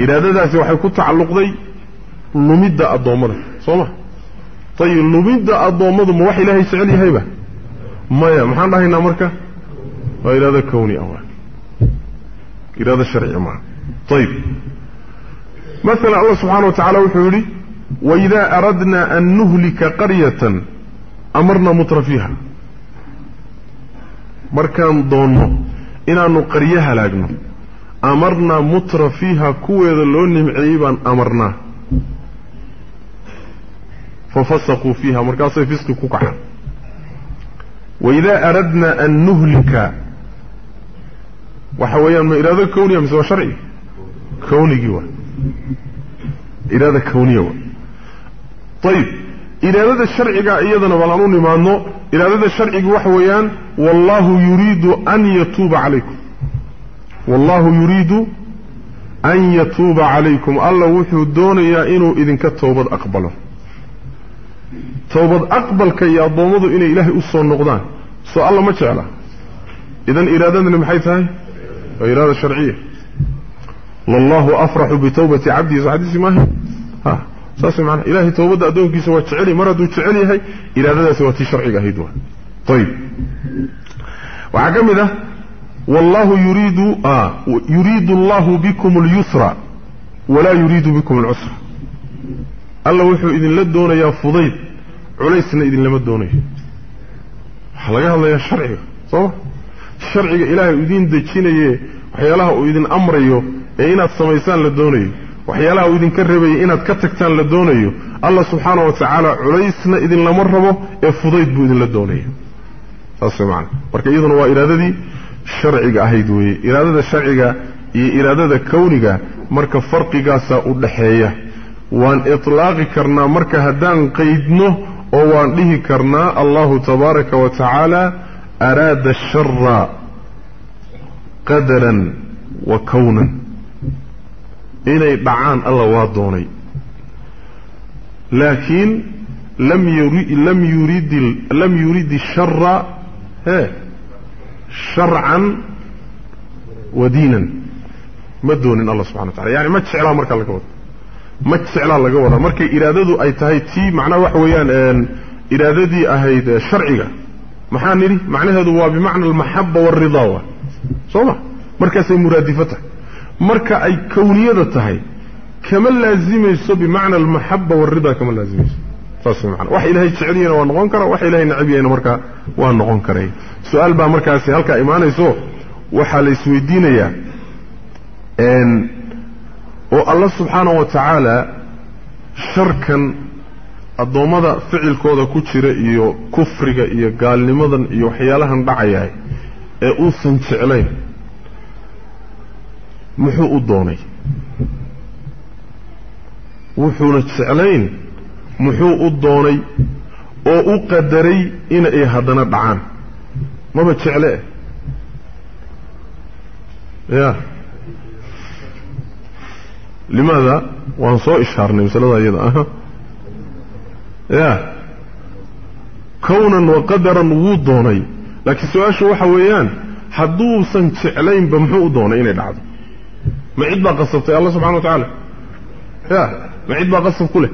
إذا ذا سوحي كنت على ذي اللميد الضومر. صلى طيب اللميد الضومر موحي له سعلي هيبة ما يا محان الله هنا مركة وإذا ذا كوني أول إذا ذا الشرع معه طيب. مثلا الله سبحانه وتعالى وحولي وإذا أردنا أن نهلك قرية أمرنا مطر فيها. مركان دونه إن أنه قريها لأجنا أمرنا مطر فيها كوية اللون معيبا أمرنا. ففسقوا فيها مركان سيفسق كوكعا. وإذا أردنا أن نهلك وحويا ما إرادة كونية مثل شرعي. كوني جوا إرادة كونية. وحويا طيب. إرادة الشرعية أيضاً ولانو نمانو إرادة الشرعية وحويان والله يريد أن يتوب عليكم. والله يريد أن يتوب عليكم. الله وحيو الدون يا إنو إذن كالتوبة أقبله توبة أقبلك يا ضمض إلي إله أسو النقدان. الله ما تعالى إذن هذا من المحيثة إرادة شرعية. والله أفرح بتوبة عبدي. إذا ما هي؟ ها. ساس معنا إلهي توبد أدون كيس وتشعلي مرض وتشعلي هاي إلى هذا سوى تشرعي هيدوه طيب وعجم ذا والله يريد آه يريد الله بكم اليسرى ولا يريد بكم العسرى الله وحده إذن لا يا فضيل عليس إذن لم دوني حلاها الله يا شرعي صح شرعي إلهي إذن دكينة حيالها وإذن أمر يو إينا السميسان لدوني وحيالها وإذن كربي إنها تكتكتان لدوني الله سبحانه وتعالى عليسنا إذن لمرهبه يفضيت بو لدوني أصلي معنا ولكن أيضا هو إرادة دي أهيدوه إرادة شرعيك إرادة كونيك مركب فرقي قاسا وان إطلاقي كرنا مركب هدان قيدنه وان ليه كرنا الله تبارك وتعالى أراد الشر قدرا وكونا إني بعان الله وادوني. لكن لم يريد لم يريد لم يريد الشر ها شرعا ودينا. ما دون الله سبحانه وتعالى. يعني ما تشعل أمرك الله قوت ما تسعى الله قوت امرك ارادته أي تهي تي معناه وحويان أن ارادتي أهي شرعية. ما حنري معناه هو بمعنى المحبة والرضا. صح امرك سي مرادفته marka ay kawniyada tahay kama laazimayso bimacna almaxaba waalridaa kama laazimayso saas maana wax ilaahay jecelyahna waa noqon kara wax ilahay necab yahayna markaa waa noqon karay. Su'aal baa markaasi halkaa imaanayso waxaa la isweydiinayaa oo allah subxaana wa tacaala sharkan addoommada ficilkooda ku jira iyo kufriga iyo gaalnimadan iyo waxyaalahan dhacayahay ee uusan jeclayn محو أدوني وحو نتسعلين محو أدوني أو أقدري إن إيه هذا دعان ما بتسعلين يا لماذا وانصو إشهار نمس الله أيضا يا كونا وقدرا ودوني لكن سؤال شو حويان حدوسا تسعلين بمحو أدوني إن إيه هذا ما عيد ما قصرت. الله سبحانه وتعالى. يا ما عيد ما قصر كله.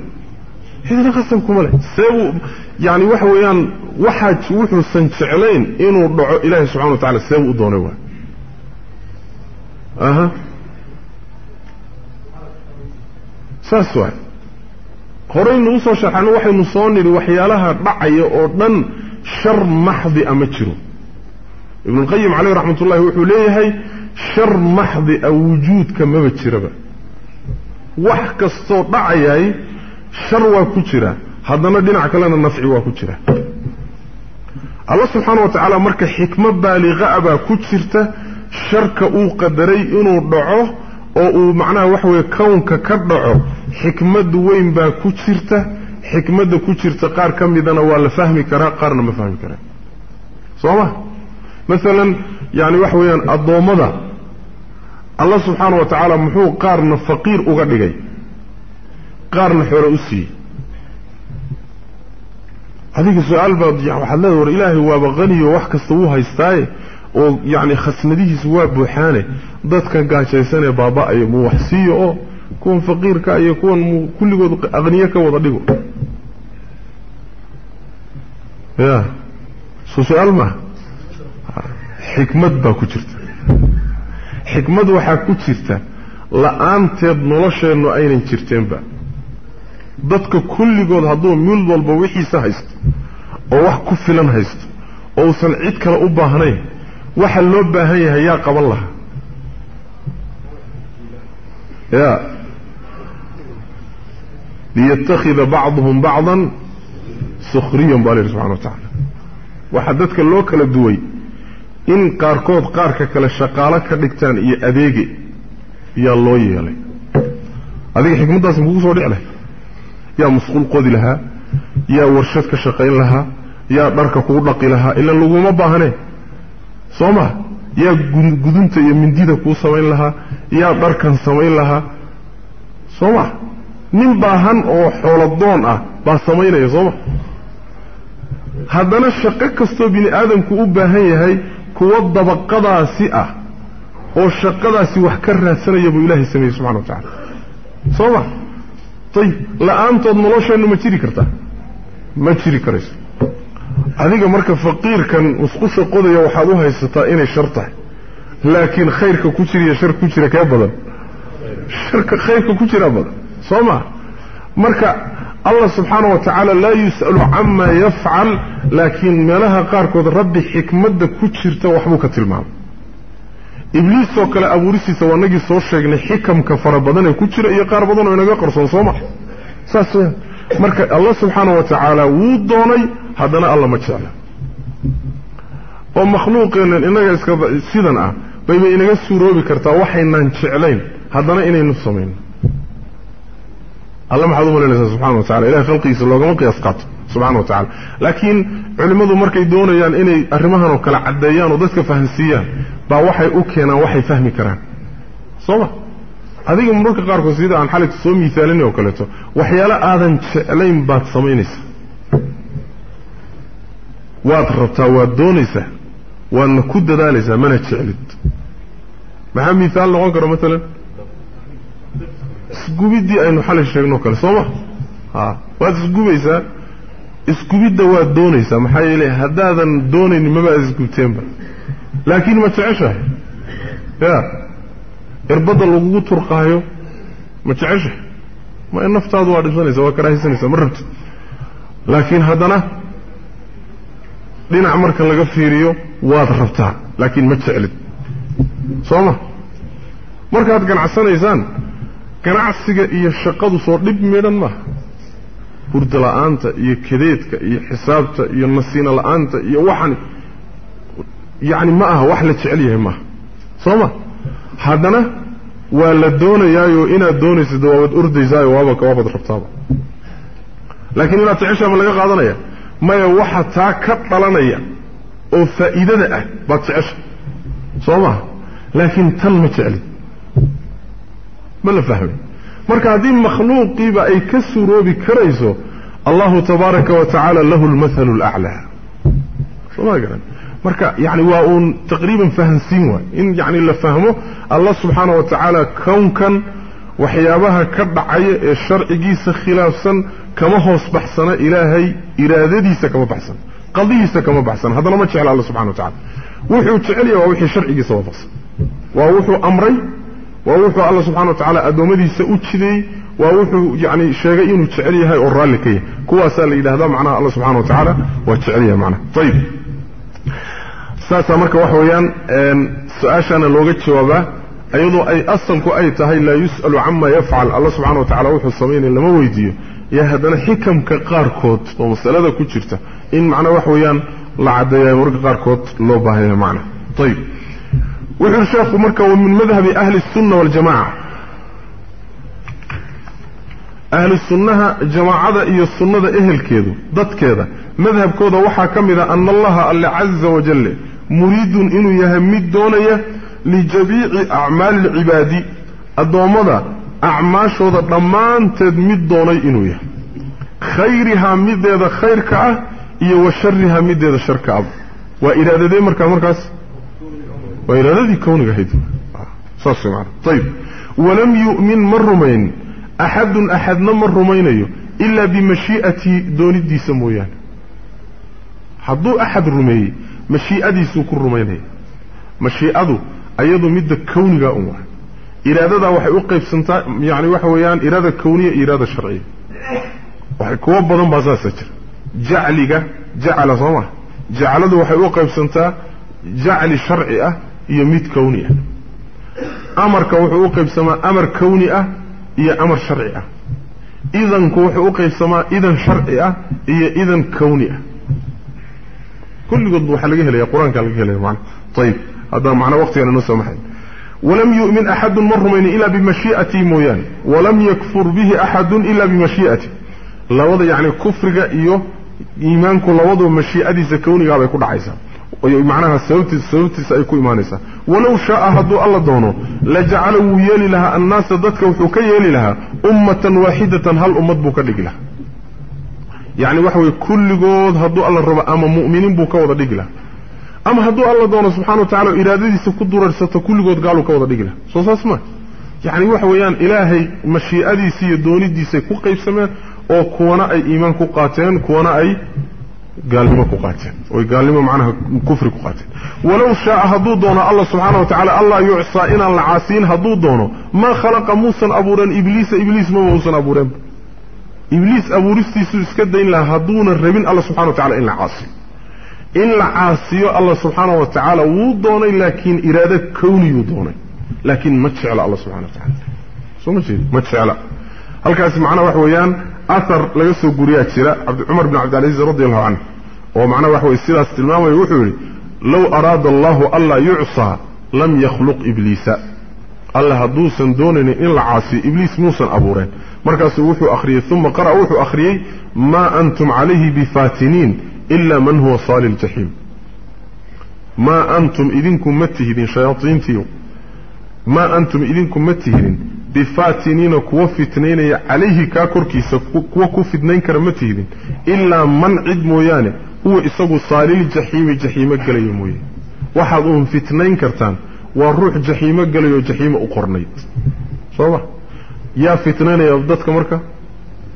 هذا قصر كله. سو يعني وحو يان واحد وحو سنتشعلين إنه دعاء إله سبحانه وتعالى سو ضنوا أها. ساسوا قرين وصل شحن وحي مصاني لوحي لها ضعي أردن شر محض أمتشر ابن القيم عليه رحمة الله وحوليه هاي شر محض أو وجود كما بتشربه. وحك الصوت دعيه شر وكتيرة هذا ما دين عقلنا النصيح وكتيرة الله سبحانه وتعالى مرك حكمة بالغة أبا كتيرته شر أو قدري إنه دعه أو معناه وحوى كون ككدعه حكمة وين با كتيرته حكمة كتيرته قار كم إذا نوال فهم كرا قارنا ما فهم كرا. صوما مثلا يعني وحوى الضوء ماذا الله سبحانه وتعالى محو قارن فقير أغدقي قارن حول أسي. هذه بضيع وحلاه ور إلهي وابغني ووحك استوها يستاي. أو يعني خسنديه سواء بوحانه ضد كان قاشا بابا أي موحسي أو كون فقير كأي يكون كل أغنيك وضدقه يا. سؤال ما. حكمت باكو جرته حكمت وحاكو تيرتا لأن تيد نلاشا أنه أين انترتين با. ضدك كل قول هدو ميل والبويحي سهيست. أو وحكو فلان هايست أو سنعيدك لأبا هنيه. وحا اللوبا هاي هيا قبل الله. يا. ليتخذ بعضهم بعضا سخريا بالله سبحانه وتعالى. وحدتك اللوكا للدوي in qaarkood qaarka kale shaqaalo ka dhigtaan iyo adeege yaa loo yeelay. Adiga xikmaddaasi mukugu soo dhici lahay. Yaa musquul qodi lahaa yaa warshad ka shaqayn lahaa yaa dharka kugu dhaqi lahaa ilan laguma baahne soo ma yaa gudunta iyo mindida kuu samayn lahaa yaa dharkan samayn lahaa. Soo ma nin baahan oo xooladoon ah baa samaynaya soo ma haddana shaqo kastoo bini aadamku u baahan yahay كوا الضبقضة سئة والشقضة سيوحكرنا سنية بإله السمية سبحانه وتعالى. صلى طيب لأن تضم الله شأنه ما تيري كرتا. ما تيري كريس. هذه مركب فقير كان وسقوش القوضة يوحدوها يستطائين الشرطة لكن خيرك كتير يا شرك كتيرك أبدا. شر خيرك كتير أبدا. صلى الله wa tacaala laa yus'alu camaa yafcal laakiin meelaha qaarkood rabbi xikmadda ku jirta waxbuu ka tilmaamay ibliisoo kale abuuristiisa waa nagii soo sheegnay xikamka fara badan ee ku jira iyo qaar badan oo inaga qarsoon soo ma saas weyaan marka allah subxaana wa tacaala wuu doonay haddana alla ma jecla oo makhluuqeennan alla maxaad u malaynaysaa subxana wa tacala ilahay khalqigiisa loogama qiyaas qaato subxana wa tacala laakiin culimmadu markay doonayaan inay arrimahan oo kale caddeeyaan oo dadka fahansiiyaan baa waxay u keenaan waxay fahmi karaan. Soo ma? Adiga mararka qaarkood sida aan xaligta soo miisaalinay oo kaleeto waxyaalo aadan jeclayn baad samaynaysaa. Waad rabtaa waad doonaysaa waadna ku dadaalaysaa mana jeclid. Maxaa miisaal noqon kara maalan isgubiddii aynu xalay sheegno kale soo ma? A waad isgubaysaa? Isgubidda waad doonaysaa maxaa yeele haddaadan doonaynin maba aad isgubteenba. Laakiin ma jeceshahay? Ya irbadda lagugu turqaayo ma jeceshahay? Ma naftaadu waa dhibsanaysa waa karaahisanaysaa ma rabtid laakiin haddana dhinac marka laga fiiriyo waad rabtaa laakiin ma jeclid soo ma? Markaad ganacsanaysaan ganacsiga iyo shaqadu soo dhib midhan maaha hurda la-aanta iyo kadeedka iyo xisaabta iyo nasiino la-aanta iyo waxan yacni ma aha wax la jecel yahay maaha soo ma haddana waa la doonayaayo inaad doonaysid waabaad ordaysaayo waaba waabaad rabtaaba laakiin inaad jeceshaa ma laga qaadanaya maya waxa taa ka dhalanaya oo faa'iidada ah baad jecesha soo maha laakiin tan ma jeclin ما لا نفهمه مرك هذه مخلوق طيب أي كسر وبكريزه الله تبارك وتعالى له المثل الأعلى. شو ما قلنا مرك يعني وأون تقريبا فهم سينوا إن يعني اللي فهمه الله سبحانه وتعالى كون كونكا وحيابها كبع الشرع جيس خلاف سن كما هو صبح سنة إلهي إرادتي سكما بحسن قضي سكما بحسن. هذا لا لما تشعل الله سبحانه وتعالى. وحي وتعالي ووحي شرعي سوى فصل ووحي أمري ووحو الله سبحانه وتعالى أدومده سأجده ووحو يعني شاقين وتعليه هاي أرالكي كواسا لإله هذا معنى الله سبحانه وتعالى وتعليه معنى طيب ساسا مركا وحويان سأشان اللوغات شوابا أيضو أي أصلك أي تهي لا يسأل عما يفعل الله سبحانه وتعالى وحو الصمين اللي مويدية يا هذا حكم كقاركوت ومسألة كتيرته إن معنى وحويان لعدي يا مرق قاركوت لو بهي معنى طيب وحر الشيخ مركا ومن مذهب أهل السنة والجماعة. أهل السنة جماعة إيا السنة إهل كيدو ضد كيدو مذهب كودا وحا كم إذا أن الله ألي عز وجل مريد إنو يهمد دوني لجبيع أعمال العبادي. الدوم ماذا أعماش وضا دمان تدمد دوني إنو يه خيرها مد يذا خير كعه إيا وشرها مد يذا شر كعب وإلى ذا دي مركز مركاس وإرادتي كونك هيدا آه، صاصي معنا. طيب. ولم يؤمن مرمين. أحد أحدنا مرمين أيوه. إلا بمشيئة دون الدي سمويان حدو أحد رمي. مشيئة دي سوك الرمين أيوه. مشيئة دو. أيضو مد كونك أموان إرادة دا وحي أقف سنتا يعني وحويان إرادة كونية إرادة شرعية. وحي كواب بضن بازا سجر. جعلك جعل صمع جعلده وحي أقف سنتا. جعل شرعية. Iyo mid kowni ah amarka wuxuu u qaybsamaa amar kowni ah iyo amar sharci ah idanku wuxuu u qaybsamaa idan sharci ah iyo idan kowni ah kulligoodba waxaa laga helaya qur-aankaa laga helaya mana ayib haddana macnaa waqtigan inoo samaxay walam yu'min axadun ma rumaynin ilaa bimashii'atii mooyaane walam yakfur bihi axadun ila bimashii'ati labada yacni kufriga iyo iimaanku labaduba mashii'adiisa kownigaa bay ku معناها سوت سوت سيكون إيمانسا ولو شاء هذا الله دونه لجعله يلي لها الناس ضدك وكي يلي لها. أمة واحدة هل أمة بوكا لها؟ يعني وحوي كل قوض هذا الله الرب أما مؤمنين بوكا وضد لها. أما هذا الله دونه سبحانه وتعالى إرادتي سكدر رسالة كل قوض قالوا كوضد لها. صوص اسمه يعني وحويان يعني إلهي مشيئة دي سيدوني دي سيكو قيب سمين أو كوانا أي إيمان كو قاتين كوانا أي قال لهم قاتل وقال لهم معناها كفر قاتل ولو شاء هذو دون الله سبحانه وتعالى الله يعصى إن العاسين هذو دونه ما خلق موسى أبورا إبليس إبليس ما موسى أبورا إبليس أبو رستي إن له هذون الربين الله سبحانه وتعالى إن العاسين إن العاسية الله سبحانه وتعالى ودونه لكن إرادة كوني ودونه لكن ما تشعل الله سبحانه وتعالى سمعتي ما تشعل هل كاسم معنا وحويان أثر لجسو قرية جرى عبد عمر بن عبد العزيز رضي الله عنه. هو ومعنى وحو السلاس تلمان ويوحو لو أراد الله ألا يعصى لم يخلق إبليس. الله هدوسا دونين إلا عاصي إبليس موسى أبورين مركز وحو أخرية ثم قرأ وحو أخرية ما أنتم عليه بفاتنين إلا من هو صال الجحيم. ما أنتم إذنكم متهدين شياطين فيه. ما أنتم إذنكم متهدين بفاتنين كو فتنين عليه كاكركي سكو كو فتنين كرمته إلا من عد مويانه هو إساق صالين جحيم جحيمة قلي موي وحضهم فتنين كرتان والروح جحيمة قلي وجحيمة أقرنيت. صباح يا فتنين يا ضدك مركا؟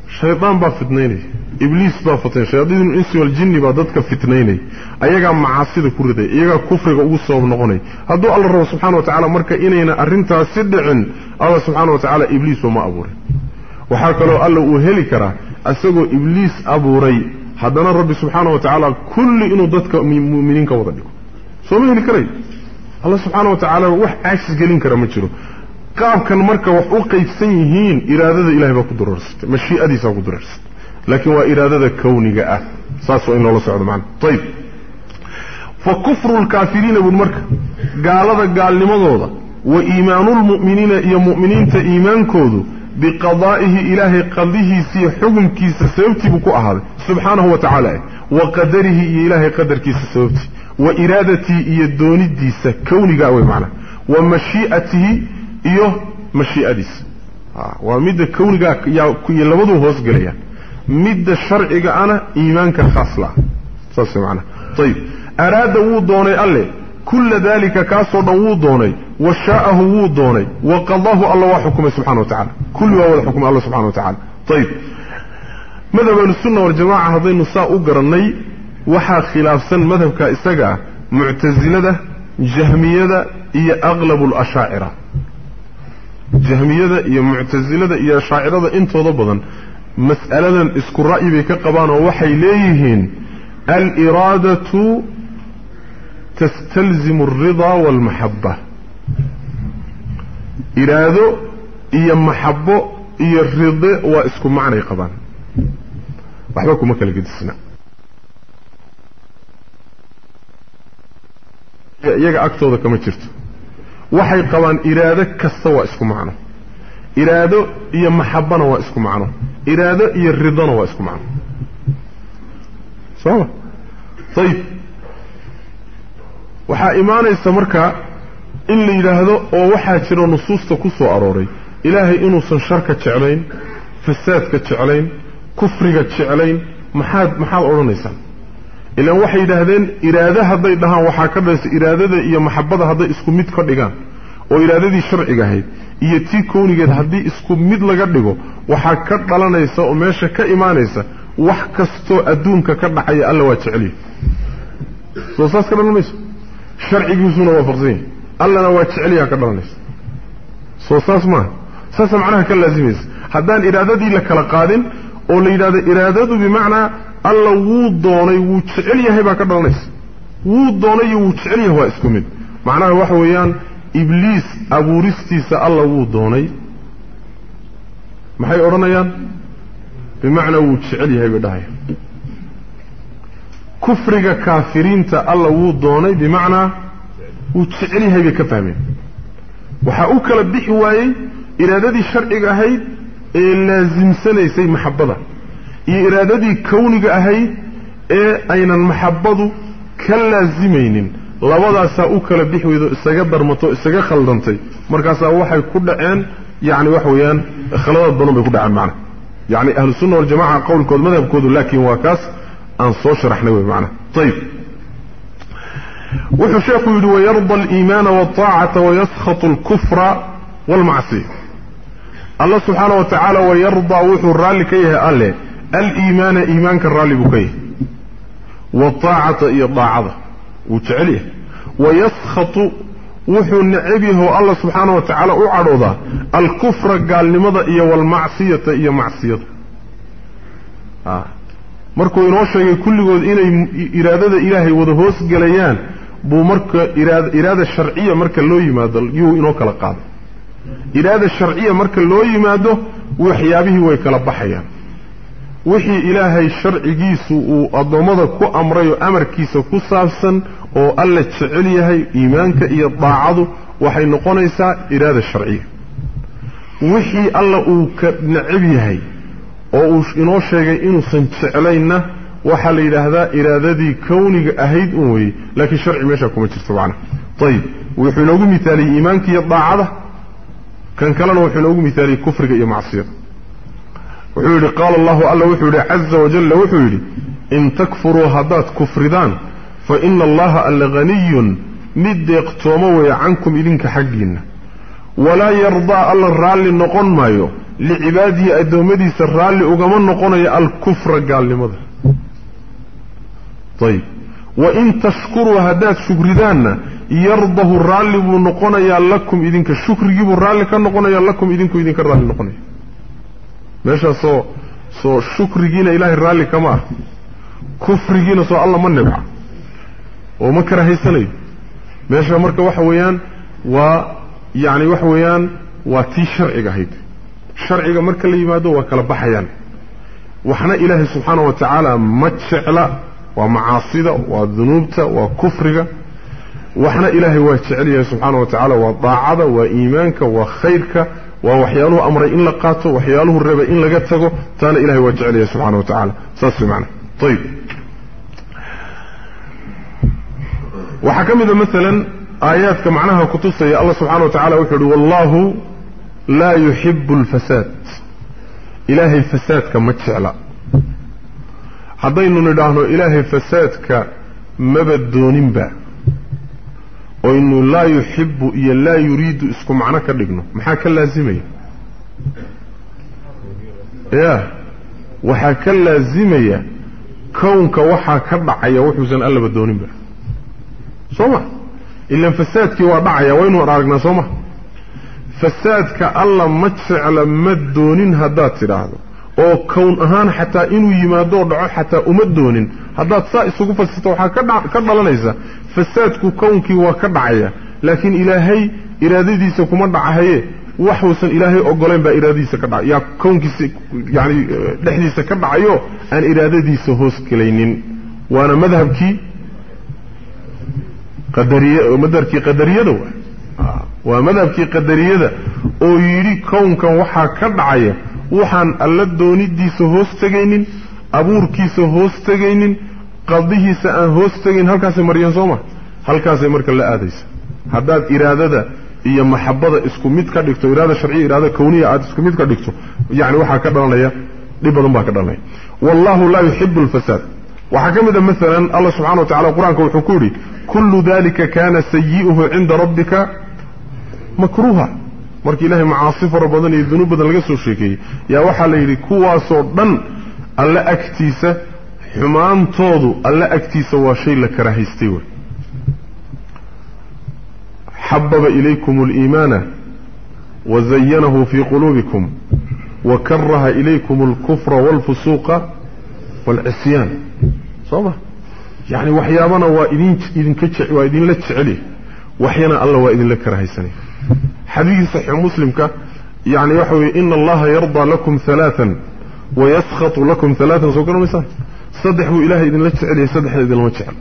Shaydaan baa fitnaynaya ibliis baa fitnay shayaadiin insi waljinni baa dadka fitnaynaya ayagaa macaasida ku riday iyagaa kufriga ugu sabab noqonaya hadduu alla rabo subxana wa tacala marka inayna arrintaasi dhicin alla subxaana wa tacaala ibliisba ma abuuray. Waxaa kaloo alla uu heli karaa isagoo ibliis abuuray haddana rabbi subxaana wa tacaala kulli inuu dadka mu'miniin ka wada dhigo. Soo ma heli karayo alla subxaana wa tacaala wax caajis gelin kara ma jiro قابكن مركا وحوقي قيسن يهين إرادة إله با قدررست ماشي أديسا قدررست لكن وإرادة كونيقة أه ساسو إن الله سعود معنا طيب فكفر الكافرين أبو مركا قال هذا قال لماذا هذا وإيمان المؤمنين يا مؤمنين تإيمان كودو بقضائه إلهي قضيه سي حكم كيس سيبتي بكو أهذا سبحانه وتعالى وقدره إلهي قدر كيس سيبتي وإرادتي إيا الدوني ديسا كونيقة أهذا ومشيئته iyo mashiiadis. Wa mid kowliga iyo labadoodu hoos galaya. Mid sharciiga ana iimaanka khasla soo saarna tayib. Arada uu doonay alle. كل ذلك كاسو دوو دوني وشاءه وو دوني وقضاه الله وحكمه سبحانه وتعالى كل هو حكم الله سبحانه وتعالى طيب مذهب السنة والجماعه هذين النساء اوغرني وحا خلاف سن مذهب كاسغا معتزله جهميه اي اغلب الاشاعره jahmiyada iyo muctasilada iyo ashaacirada intooda badan mas'aladan isku ra'yi bay ka qabaan oo waxay leeyihiin aliraadatu tastalzimu alridaa waalmaxaba iraado iyo maxabo iyo ride waa isku macnay qabaan waxba kuma kala gedisna iyaga agtooda kama jirto waxay qabaan iraado kasta waa isku macno. Iraado iyo maxabana waa isku macno. Iraado iyo ridona waa isku macno. Sooma ayib waxaa imaanaysa marka in la yidhaahdo oo waxaa jiro nusuusta ku soo arooray. Ilaahay inuusan sharka jeclayn fasaadka jeclayn kufriga jeclayn maxaad maxaad odhanaysaan ilaan waxay yidhaahdeen iraado hadday dhahaan waxaa ka dhalaysa iraadada iyo maxabada hadday isku mid ka dhigaan oo iraadadii sharciga ahayd iyo tii kownigeed haddii isku mid laga dhigo waxaa ka dhalanaysa oo meesha ka imaanaysa wax kastoo adduunka ka dhacaya alla waa jeceliya soo saas ka dhalan mayso sharcigiisuna waafaqsan yahay. Allana waa jeceliyaa ka dhalanaysa soo saas maaha. Saasa macnaha ka laasimaysa. Haddaan iraadadii la kala qaadin oo la yidhahdo iraadadu bimacnaa alla wuu doonay wuu jecel yahay baa ka dhalanaysa wuu doonay iyo wuu jecel yahay waa isku mid macnaha waxa weeyaan ibliis abuuristiisa alla wuu doonay maxay odhanayaan bimacnaa wuu jecel yahay bay dhahaya kufriga kaafiriinta alla wuu doonay bimacnaa wuu jecel yahay bay ka fahmeen waxaa u kala bixi waayey iraadadii sharciga ahayd لازم سنة يسي محبة إرادة كونك أهي أين المحبة كاللازمين لابد أساؤك لبيحو إذا استقدر مطوء استقدر خلطان مركا ساوحي كل آن يعني وحويان خلطات بنام يكود عن معنى يعني أهل السنة والجماعة قول كود ماذا بكود لكن وكاس أنصوش رح نوي معنى طيب وحشيك يدو ويرضى الإيمان والطاعة ويسخط الكفر والمعصية الله سبحانه وتعالى ويرضى وحو الرالي كيه ألي الإيمان إيمان كالرالي بكيه والطاعة إيضاعة وتعليه ويسخط وحو النعبه والله سبحانه وتعالى أعرضه الكفر قال لماذا إيه والمعصية إيه معصية مركو ينوشا يكل قد إنا إرادة إلهي وضهوس قليان بو مركو إرادة, إرادة شرعية مركو اللو يمادل يو إنوك لقاضي إلهاد الشرعية مركا لو يماده وحيابه ويكالب حيا وحي إلهي الشرعي جيسو وأضمد كو أمري وأمر كيسو كسافسا وقالت شعليه إيمانك إيضاعه وحي نقونيسا إلهاد الشرعية. وحي الله كبنعبيه ووش إنو شاقي إنو سنتعلينا وحل إلى هذا إلى ذذي كوني أهيد أموي لكن شرعي ماشاكم أجل طيب ويحي ويحلو مثالي إيمانك يضاعه كان كلنا وحنا أقوم مثالي كفر جي معصير. وحولي قال الله ألا وحولي عز وجل وحولي إن تكفروا هذات كفردان فإن الله الغني مد يقتوموا عنكم إذنك حقين. ولا يرضى الله الرالي نقون مايو لعبادي أدومدي سرالي أقامن نقون الكفر قال لماذا طيب. وإن تشكروا هذات شكردان shukrigiibuu raalli ka noqonayaa lakum idinku idinka raalli noqonaya meeshaasoo soo shukrigiina ilaahay raalli kama ah kufrigiina soo alla ma nibca oo ma karahaysanayo meesha marka waxa weeyaan waa yacni waxa weeyaan waa tii sharciga ahayd sharciga marka la yimaado waa kala baxayaan waxna ilaahay subxaana wa tacaala ma jecla waa macaasida waa dunuubta waa kufriga وحنا إلهي واتعليه سبحانه وتعالى وضاعد وإيمانك وخيرك ووحياله أمر إن لقاته وحياله الربا إن لقاته. تانا إلهي واتعليه سبحانه وتعالى. سأصلي معنا. طيب. وحكم إذا مثلا آيات كمعناها قطوصة يا الله سبحانه وتعالى وكره والله لا يحب الفساد. إلهي الفساد كمتعلى حضين ندهنه إلهي الفساد بدون بعد وإنه لا يحب إيا لا يريد إسكو معنى كالبنو محاكا لازمي يا. وحاكا لازمي كونك وحاكا بعيا وحوزان ألا بدوني بها. صمع إلا فسادك وابعيا وين أرارقنا صمع فسادك ألا مجسع لمدونين هداتي لهذا أو كون أهان حتى إنو يما دور دعو حتى أمدونين. هذا سائس وقف الستوحة كد كد على ليزا فساد كونك وكد عيا لكن إلهي إرادي ديسا كمد عهية وحوصا إلهي أقولين با إرادي سكد عيا كونك يعني لحدي سكد عيا أن إرادي ديسا هوس كلينين وأنا مذهب كي قدرية مدر كي قدرية دو ومذهب كي قدرية دو أو يري كونك وحا كد عيا وحان ألدوني ديسا هوس تغينين abuurkiisa hoos tegaynin qadihiisa aan hoos tegayn halkaasay maryan soo ma halkaasay marka la aadaysa haddaad iraadada iyo maxabada isku mid ka dhigto iraada sharciya iraada kawniya aad isku mid ka dhigto yani waxaa ka dhalanaya dhib badan baa ka dhalanaya wallahu laa yuxibu alfasaad waxaa ka mid a maalan allah subxana wa tacala qur-aanka wuxuu ku yidhi kullu dalika kana sayi'uhu cinda rabbika makruuha markii ilaahay macaasi fara badan iyo dunuub badan laga soo sheekeeyey yaa waxaa la yidhi kuwaasoo dhan الله أكتيسة حمام طادو الله أكتيسة وشيء لك راح يستوي حبب إليكم الإيمان وزينه في قلوبكم وكره إليكم الكفر والفسوق والعصيان صبا يعني وحيانا وإذن إذن كتش وإذن لتشعلي وحينا الله وإذن لك راح يستوي حديث صحيح مسلم ك يعني وحوي إن الله يرضى لكم ثلاثا ويسخط لكم ثلاثة سكان ونساء صدحوا إلهي إذن لا تسعى تسعلي صدح إذن لم تسعل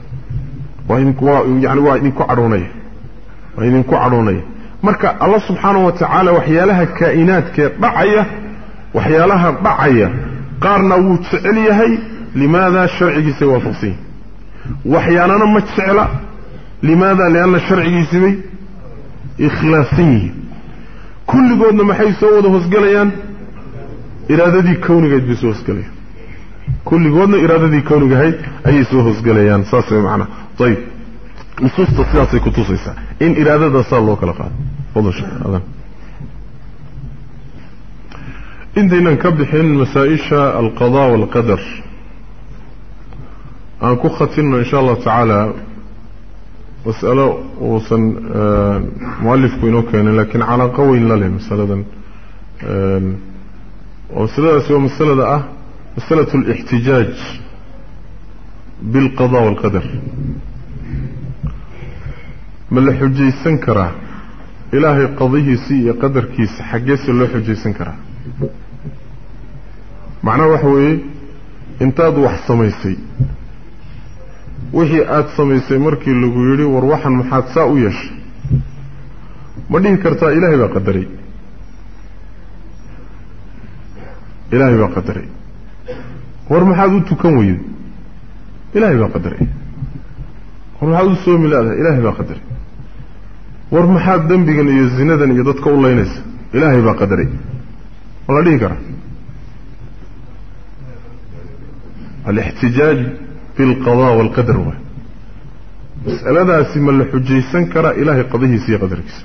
وإنكوا يعني عروني. وإنكوا عروني. مركا الله سبحانه وتعالى وحيالها كائنات كبعية. وحيالها بعية. قارنا وتسعلي هاي لماذا شرعي سوى فصيه وحيالنا ما تسعل لماذا؟ لأن الشرعي سوى إخلاصي. كل قد ما حيث سوى ذهو iraadadii kawnigahayd bay soo hoosgelayaan kulligoodna iraadadii kawnigahayd ayay soo hoosgelayaan saas way macnaa ayib nusuusta sidaasay ku tusaysaa in iraadada saa loo kala qaado fadl intaynan ka bixin masaa-isha alqada waalqadar aan ku khatinno insha allahu tacaala mas'alo uusan mualifku inoo keenin laakiin calaaqa weyn la leh masaladan oo masaladaasi waa masalada ah masalatu alixtijaaj bilqada waalqadar ma la xujaysan karaa? Ilaahay qadihiisii iyo qadarkiisa xaggeese loo xujaysan karaa. Macnaha waxa weeye intaad wax samaysay wixii aada samaysay markii lagu yidhi war waxan maxaad saa u yeeshay? Ma dhihi kartaa ilaahay baa qadaray ilaahay baa qadaray. War maxaad u tukan weyday ilaahay baa qadaray. War maxaad u soomi la-dahay ilaahay baa qadaray. War maxaad dembigan iyo zinadan iyo dadka u laynaysa? Ilaahay baa qadaray. Ma la dhihi karaa? Alixtijaaj bilqada waalqadar waay. Mas'aladaasi ma la xujaysan karaa? Ilaahay qadihiisa iyo qadarkiisa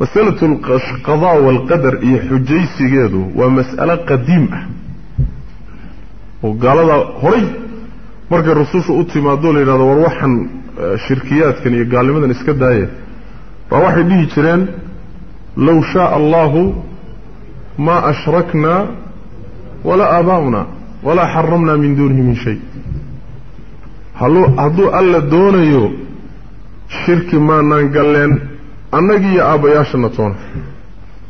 مسألة القضاء والقدر هي حجيس جاده ومسألة قديمة وقال هذا هري مرك الرسول أطي ما دول إلى دور وحن شركيات كان يقال لماذا نسكد هاي فواحد ليه ترين لو شاء الله ما أشركنا ولا آباؤنا ولا حرمنا من دونه من شيء هلو أدو ألا دون يو شرك ما نانقلين galleen annagii iyo aabbayaashana toona.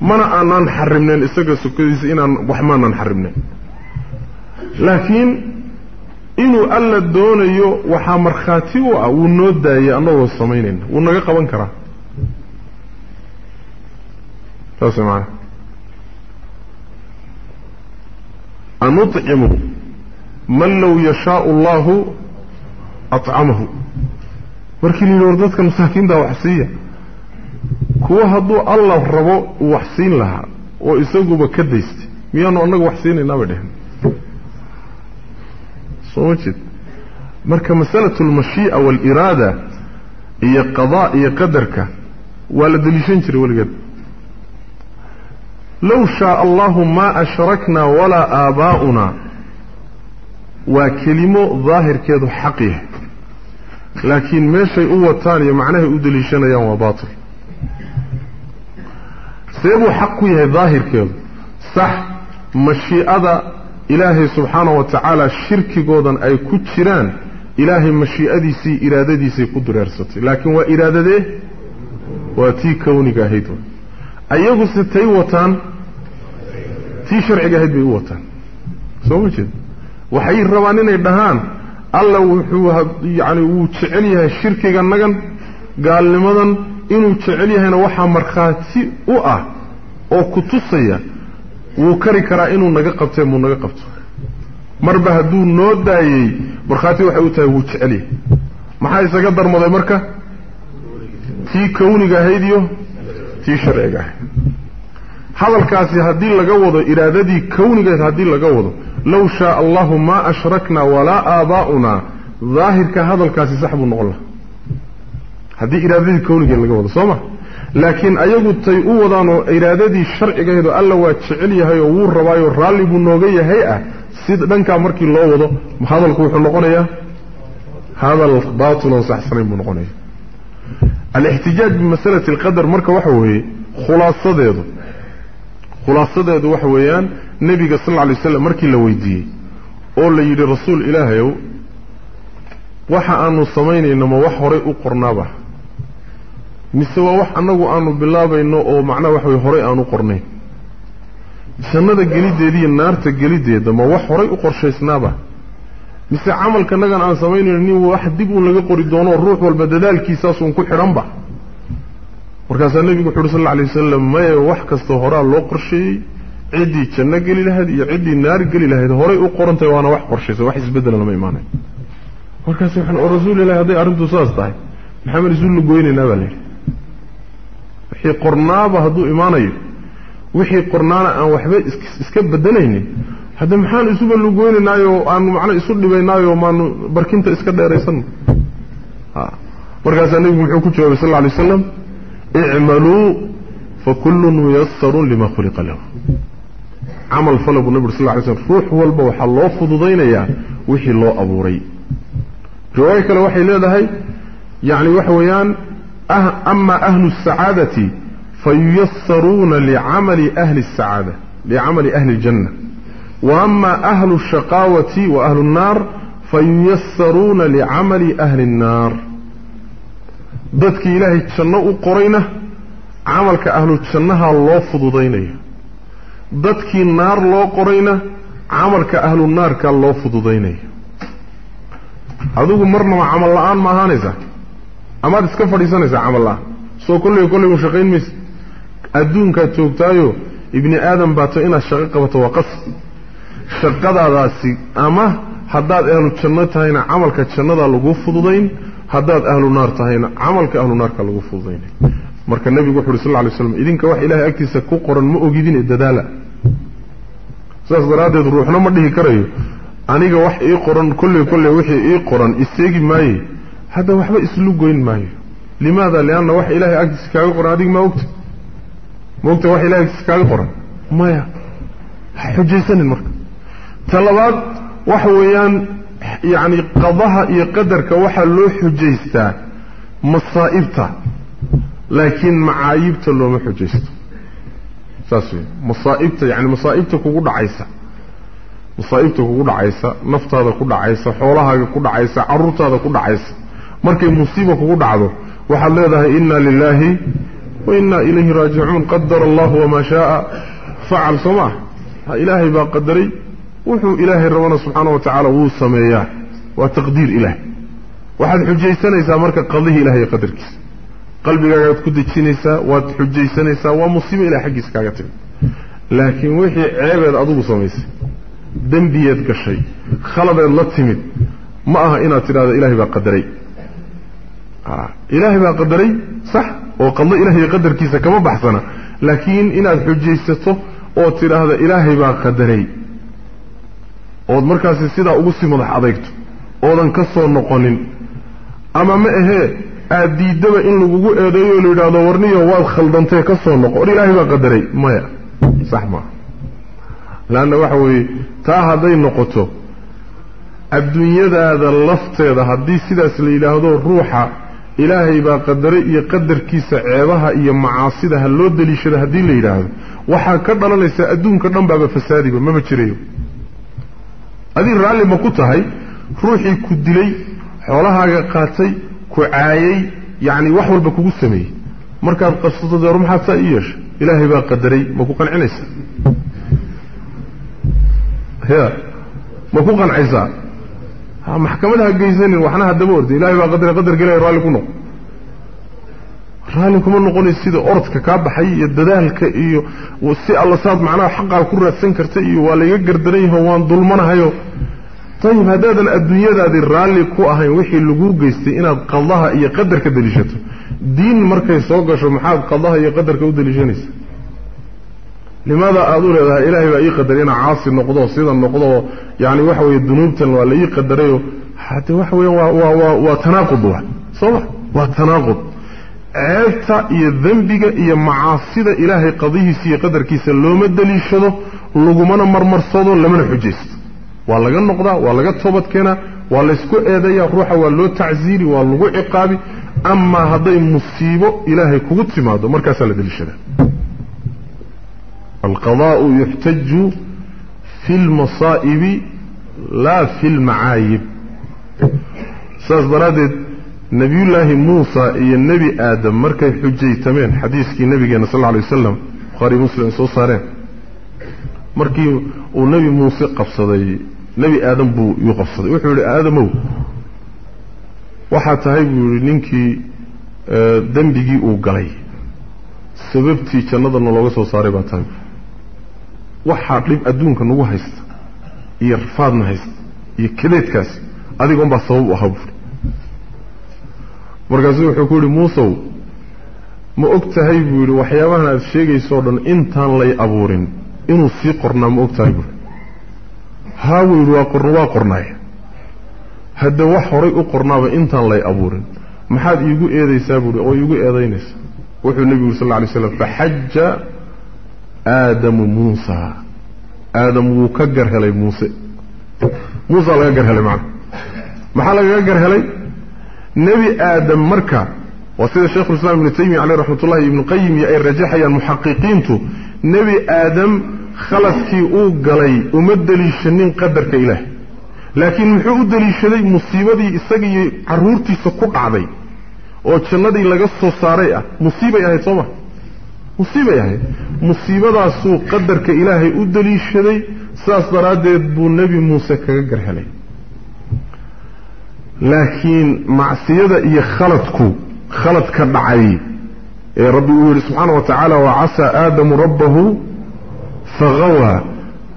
Mana aanaan xarimneen isaga sokadiisa inaan wax maanaan xarimneen. Laakiin inuu alla doonayo waxaa markhaati u ah wuu noo daayay annagoo samaynayna wuu naga qaban karaa. Saas maana an uطcimu man low yashaau allahu acamahu markii la yidhi war dadka masaakiinta wax siiya kuwa hadduu allah rabo uu wax siin lahaa oo isaguba ka daystay miyaanu annagu wax siinaynaa bay dheheen soo ma jeed marka masalatu almashii'a waaliraada iyo qadaa iyo qadarka waa la deliishan jiray weligeed. Low shaaa allahu maa ashraknaa walaa aabaa'una waa kelimo daahirkeedu xaq yahay. Laakiin meeshay u wataan iyo macnahay u deliishanayaan waa baatil see buu xaq ku yahay daahirkeedu. Sax mashii'ada ilaahay subxaanahu wa tacaala shirkigoodan ay ku jiraan ilaahay mashii'adiisii iraadadiisay ku dureersatay laakiin waa iraadadee? Waa tii kawniga ahayd ayaguse tay wataan tii sharciga ahayd bay u wataan. Soo ma jeed? Waxay rabaan inay dhahaan alla wuxuu yacani wuu jecel yahay shirkiga nagan gaalnimadan ah wuu kari karaa inuu naga qabtee muu naga qabto marba hadduu noo daayey markhaati waxay u tahay wuu jecel yahay maxaa isaga darmaday marka tii kawniga ahayd iyo tii sharciga ahayd hadalkaasi haddii laga wado iraadadii kawnigeed haddii laga wado low shaaa allahu maa ashraknaa walaa aabaa'unaa daahirka hadalkaasi sax buu noqon lahaa هذه إرادة كونك اللي قوله صمع لكن أيقو تيقو دانو إرادة دي شرعي قيدو ألا واتشعلي هاي وور روايو رالي بنوغي هيئة سيد بنكا مركي الله وضو محاضر الكوح اللقوني هذا الباطل صح من بنوغني الاحتجاج بمسألة القدر مركا وحوهي خلاصة ديضو خلاصة ديضو وحويان نبي صلى الله عليه وسلم مركي لويديه أولا يدي رسول إلهي وحا أنو صمين إنما وحوري أقرنابه mise waa wax annagu aanu bilaabayno oo macnaha waxa weye horay aanu qornayn jannada geliddeediiyo naarta geliddeeda ma wax horay u qorshaysnaaba. Mise camalka nagan aan samaynayno nin wax dib uun laga qori doono ruux walba dadaalkiisaasuun ku xidhanba markaasaa nebigu wuxu uhi sal alla alay wasalam maye wax kasta horaa loo qorsheeyey ciddii janno geli lahayd iyo ciddii naar geli lahayd horay u qorantahay waana wax qorshaysa wax isbeddela lama imaanayo markaas waxaan oo rasuulilahi hadday arrintu saas tahay maxamed isu lugoynaynaa baa layidhi wixii qornaaba hadduu imaanayo wixii qornaana aan waxba iska bedelaynin hadda maxaan isuba lugoynaynaayoo aanu macna isu dhibaynaayo maanu barkinta iska dheeraysanno markaasaa nebigu muxuu ku jawaabay sal alay waslam icmaluu fakullun muyasarun lima khuliqa lahu. Camal fala buu nabi ur sal ly slm ruux walba waxaa loo fududaynayaa wixii loo abuuray. Riwaayo kale waxay leedahay yacni waxa weeyaan ama ahlu الsacaadati fayuyasaruuna licamali ahli الsacaada licamali ahli اljanna wa ama ahlu الshaqaawati wa ahlu الnaar fayuyasaruuna licamali ahli الnaar dadkii ilaahay janno u qorayna camalka ahlu jannaha loo fududaynaya dadkii naar loo qorayna camalka ahlu naarka loo fududaynaya adigu marnaba camal la-aan ma ahaanaysaa Amaad iska fadhiisanaysaa camal la'aan soo kolley kolley u shaqayn maysa adduunkaad joogtaayo ibni aadam baato inaad shaqo qabato waa qas. Shaqadaadaasi ama haddaad ahlu janno tahayna camalka jannadaa lagu fududayn haddaad ahlu naar tahayna camalka ahlu naarka lagu fududaynay marka nebigu wuxu uhi sal lla lay slam idinka wax ilaahay agtiisa ku qoran ma ogidine dadaala. Saas daraaddeed ruuxna ma dhihi karayo. Aniga wax ii qoran kolley kolley wixii ii qoran iseegi maaye hadda waxba islu goyn maayo. Limaada? Lianna wax ilaahay agtiisa kaaga qoran adiga maa ogta. Ma ogta wax ilahay agtiisa kaaga qoran maya ha xujaysanin marka. Ta labaad waxa weeyaan yacni qadaha iyo qadarka waxaa loo xujaystaa masaa'ibta. Laakiin macaayibta looma xujaysto. Saas wey masaa'ibta yani masaa'ibta kugu dhacaysa. Masaa'ibta kugu dhacaysa naftaada ku dhacaysa xoolahaaga ku dhacaysa carruurtaada ku dhacaysa markay musiiba kugu dhacdo waxaad leedahay inna lilaahi wa inna ilayhi raajicuun. Qadara allahu wamaa shaaa. Facal soo maah ilaahay baa qadaray. Wuxuu ilaahay rabana subxaana wa tacaala wuu sameeyaa. Waa taqdiir ilaah. Waxaad xujaysanaysaa marka qadihii ilahay qadarkiisa. Qalbigaagaad ku dejinaysaa waad xujaysanaysaa waa musiibo ilahay xaggiisa kaaga timi laakiin wixii ceebeed adigu samaysay dembiyeed gashay khaladeed la timid ma aha inaad tidhahdo ilahay baa qadaray ilaahay baa qadaray sax oo qadlo ilahay qadarkiisa kama baxsana. Laakiin inaad xujaysato oo tidhaahda ilaahay baa qadaray ood markaasi sidaa ugu sii madax adeegto oodan ka soo noqonin. Ama ma ahee aad diiddaba in lagugu eedeeyo la yidhaahdo warniyo waad khaldantee ka soo noqo. Or ilaahay baa qadaray maya sax maaha leanna waxa weeye taa hadday noqoto adduunyadaada lafteeda haddii sidaas la yidhaahdo ruuxa ilaahay baa qadaray iyo qadarkiisa ceebaha iyo macaasida ha loo daliishada haddii la yidhaahdo. Waxaa ka dhalanaysaa adduunka dhan baaba fasaadiba maba jirayo adii raalli ma ku tahay ruuxii ku dilay xoolahaaga qaatay ku caayay yacni wax walba kugu sameeyey. Markaad qabsato deer maxaad saa ii yeesha ilaahay baa qadaray ma ku qancinaysaa ya ma ku qancaysaa maxkamada ha geysanin waxna haddaba orda ilahay baa qadara qadarka ilahay raalli ku noqo raalli kuma noqonaysa sida orodka kaa baxay iyo dadaalka iyo si alla saad macnaha xaqaa ku raadsan karta iyo waa layga gardaran yaho waan dulmanahayo. Ayib haddaadan adduunyadaadii raalli ku ahayn wixii laguu geystay inaad qadaha iyo qadarka daliishato. Diin markay soo gasho maxaad qadaha iyo qadarka u daliishanaysa aada u leedahay ilaahay baa ii qadaray inaa caasi noqdo sida noqdo yani waxa weeye dunuubtan waa la ii qadarayoo hade waxa weya waa waa waa waa tanaaqud wa soo ma waa tanaaqud ceebta iyo dembiga iyo macaasida ilaahay qadihiisa iyo qadarkiisa looma daliishado lagumana marmarsado lamana xujaysto waa laga noqdaa waa laga toobad keenaa waa laysku eedayaa alqadaa'u yuxtaju fi lmasaa'ibi laa fi lmacaayib saas daraaddeed nebiyullaahi muusa iyo nebi aadam markay xujaytameen xadiiskii nebigeenna sal alla alay wasalam bukhaari muslim ay soo saareen markii uu nebi muuse qabsaday nebi aadam buu yuu qabsaday wuxuu yidhi aadamow waxaa tahay buu yidhi ninkii dembigii uu galay sababtii jannadana looga soo saaray baa tahay waxaa dhib adduunka nagu haysta iyo rafaadna haysta iyo kadeedkaas adiga unbaa sabab u ahaa buuri markaasuu wuxuu ku yidhi muusow ma og tahay buu yidhi waxyaabahan aad sheegayso o dhan intaan lay abuurin inuu sii qornaa ma og tahay buuri haa buu yidhi waa qor waa qornaay. Hadda wax horay u qornaaba intaan lay abuurin. Maxaad iigu eedaysaa buuhi oo iigu eedaynaysaa. Wuxuu nebigu yuri sal alay slam faxaja aadamu muusa. Aadam wuu ka gar helay muuse. Muusa laga gar helay macana maxaa lagaga gar helay? Nebi aadam marka waa sida sheikhulislaam ibnu taymiya caleyh raxmat ullahi ibnu qayim iyo ay rajaxayaan muxaqiqiintu nebi aadam khaladkii uu galay uma deliishanin qadarka ilaah laakiin muxuu u deliishaday musiibadii isagiiyo carruurtiisa ku dhacday? Oo jannadii laga soo saaray ah. Musiibay ahayd soo ma مصيبة يعني مصيبة على سوق قدر كإلهي أدلي الشدي ساس براد بو النبي موسى كقره لي لكن مع سيادة إيا خلطكو خلط كبعي ربي أولي سبحانه وتعالى وعسى آدم ربه فغوى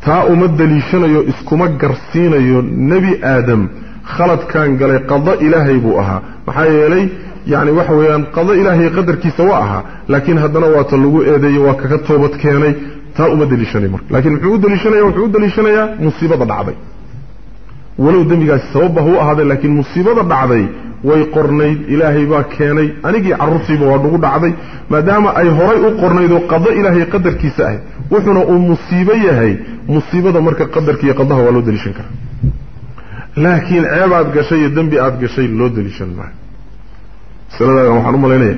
تا أمد لي شنيو إسكما قرسينيو نبي آدم خلط كان قلي قضاء إلهي بوها محايا لي yani waxa weeyaan qado ilaahay qadarkiisa waa ahaa laakiin haddana waata lagu eedeeyey waa kaga toobad keenay taa uma deliishanay marka. Lakiin muxuu u deliishanaya wuxuu u deliishanayaa musiibada dhacday. Walow dembigaasi sababba u ahaaday laakiin musiibada dhacday way qornayd ilaahay baa keenay anigii carruurtiiba waa nagu dhacday maadaama ay horay u qornayd oo qado ilaahay qadarkiisa ahayd wuxuuna uu musiibo yahay musiibada marka qadarka qadaha waa loo deliishan karaa. Laakiin ceeb gashay iyo dembi aad gashay loo deliishan maayo masaladaada waxaan u malaynaya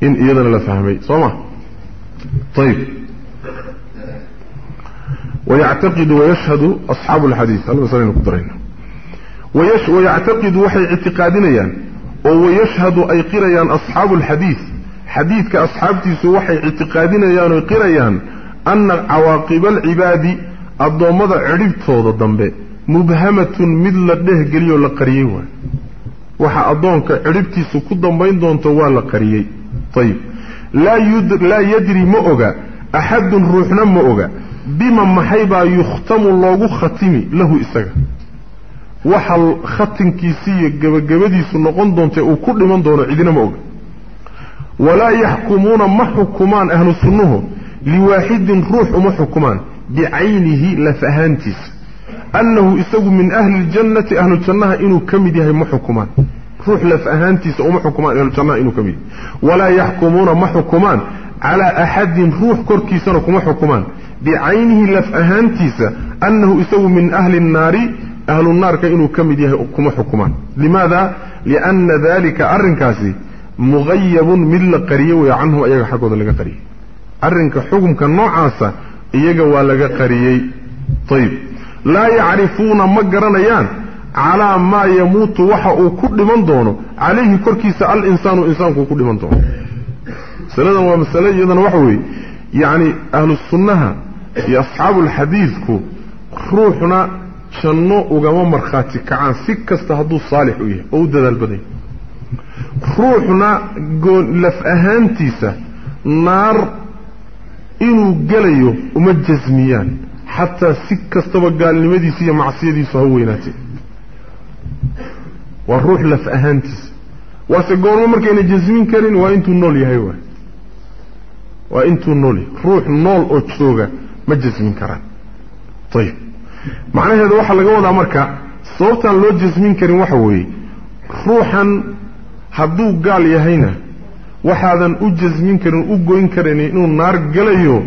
in iyadana la fahmay soo ma? Ayib wayactaqidu wayashhadu asxaabu alxadiid hal masalaynu ku darayna wayactaqidu waxay ictiqaadinayaan oo wayashhadu ay qirayaan asxaabu alxadiid xadiidka asxaabtiisu waxay ictiqaadinayaan oy qirayaan ana cawaaqiba alcibaadi addoommada cidhibtooda dambe mubhamatun mid la dhehgeliyoo la qariyey waay waxa addoonka cidhibtiisu ku dambayn doonto waa la qariyey. Ayib laa yadri ma oga. Axadun ruuxna ma oga. Bima maxay baa yukhtamu loogu khatimi lahu isaga? Waxa khatinkiisi iyo gebagabadiisu noqon doonta uu ku dhiman doono cidina ma oga. Walaa yaxkumuuna ma xukumaan ahlu sunnuhu. Liwaaxidin ruux uma xukumaan. Bicaynihi laf ahaantiisa annahu isagu min ahli ljannati ahlu jannaha inuu ka mid yahay ma xukumaan. Ruux laf ahaantiisa uma xukumaan ahlu jannaha inuu ka mid yahay. Walaa yaxkumuuna ma xukumaan. Calaa axadin ruux korkiisana kuma xukumaan. Bicaynihi laf ahaantiisa annahu isagu min ahli nnaari ahlu naarka inuu ka mid yahay kuma xukumaan. Limaada? Lianna dalika arrinkaasi muqayabun mid la qariye weeye canhum iyaga xaggooda laga qariyey arrinka xukumka noocaasa iyaga waa laga qariyey. Ayib لا يعرفون ما على ما يموت وحق كل من دونه. عليه كركيس الإنسان وإنسان كل من دونه. سنة ومسألة جدا وحوي. يعني أهل السنة يا أصحاب الحديث كو روحنا شنو وقام مرخاتي كعان سكة استهدو صالح ويه. أو دا البدين روحنا لف أهانتيسة نار إنو قليو ومجزميان. Xataa si kastaba gaalnimadiisa iyo macsiyadiisu ha weynaatee. Waa ruux laf ahaantiisa waase goormo markayna jasmin karin waa intuu nool yahay waay. Waa intuu nool yahay. Ruux nool oo jooga ma jasmin karaan. Ayib macnaheeda waxaa laga wadaa marka sababtaan loo jasmin karin waxa weeye ruuxan hadduu gaal yahayna waxaadan u jasmin karin u goyn karan inuu naar gelayo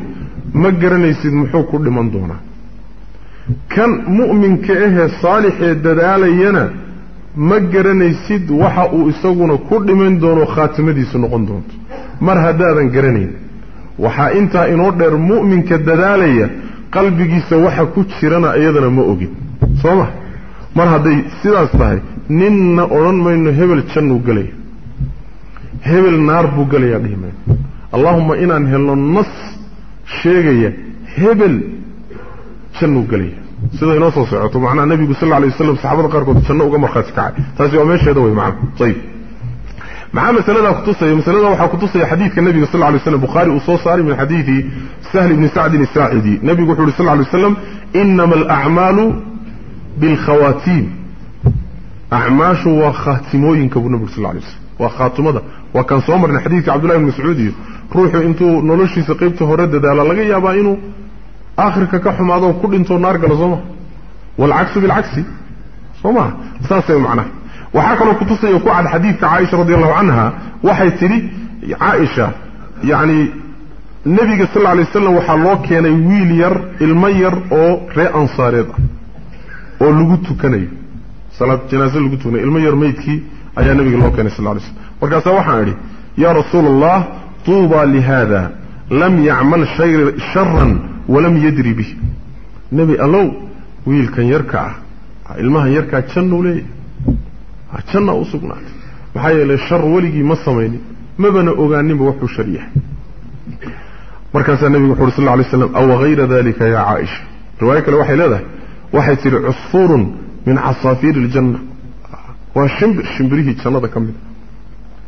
ma garanaysid muxuu ku dhiman doonaa? Kan mu'minka ahee saalixee dadaalayana ma garanaysid waxa uu isaguna ku dhiman doono khaatimadiisu noqon doonto? Mar haddaadan garanayn. Waxaa intaa inoo dheer mu'minka dadaalaya qalbigiisa waxa ku jirana iyadana ma ogin. Soo ma? Mar hadday sidaas tahay ninna odhan mayno hebel jannuu gelaya hebel naar buu gelayaa dhihi mayno. Allahuma inaan helno nas شيء هبل سنو قليه سيدنا نوص صعته معنا النبي صلى الله عليه وسلم صحابه قرقوا سنو قمر خاص كعي تاسي اوميش هذا وي معنا طيب معنا مثلا اختصي مثلا وحا اختصي حديث النبي صلى الله عليه وسلم بخاري وصوصاري من حديث سهل بن سعد الساعدي النبي صلى الله عليه وسلم انما الاعمال بالخواتيم اعماش وخاتموين كبنبي صلى الله عليه وسلم وخاتمه وكان صومر من حديث عبد الله بن مسعود روحه انتو نولوشي سقيبته ردد على لغا يابا انو آخر كاكحو ماذا كل انتو نار قلزوما والعكس بالعكس وما بساسة معنا وحاكنا كنتو يوكو على حديث عائشة رضي الله عنها وحي تري عائشة يعني النبي صلى الله عليه وسلم وحا كان ويلير المير أو ري انصاريضا أو لغتو كاني صلاة جنازة لغتو المير ميتكي ايا النبي الله كان صلى الله عليه وسلم وقال سواحا يا رسول الله طوبى لهذا لم يعمل شر شرا ولم يدري به. نبي ألو ويل كان يركع. علمها يركع تشنو لي تشنو أصبنات؟ بحي إلى الشر ما صميني. ما بنا أغاني بوحو شريح. مركز النبي محمد صلى الله عليه وسلم أو غير ذلك يا عائشة. روايك الوحي لذا. وحي تير عصفور من عصافير الجنة. وشمبره تشنو ذا كمبه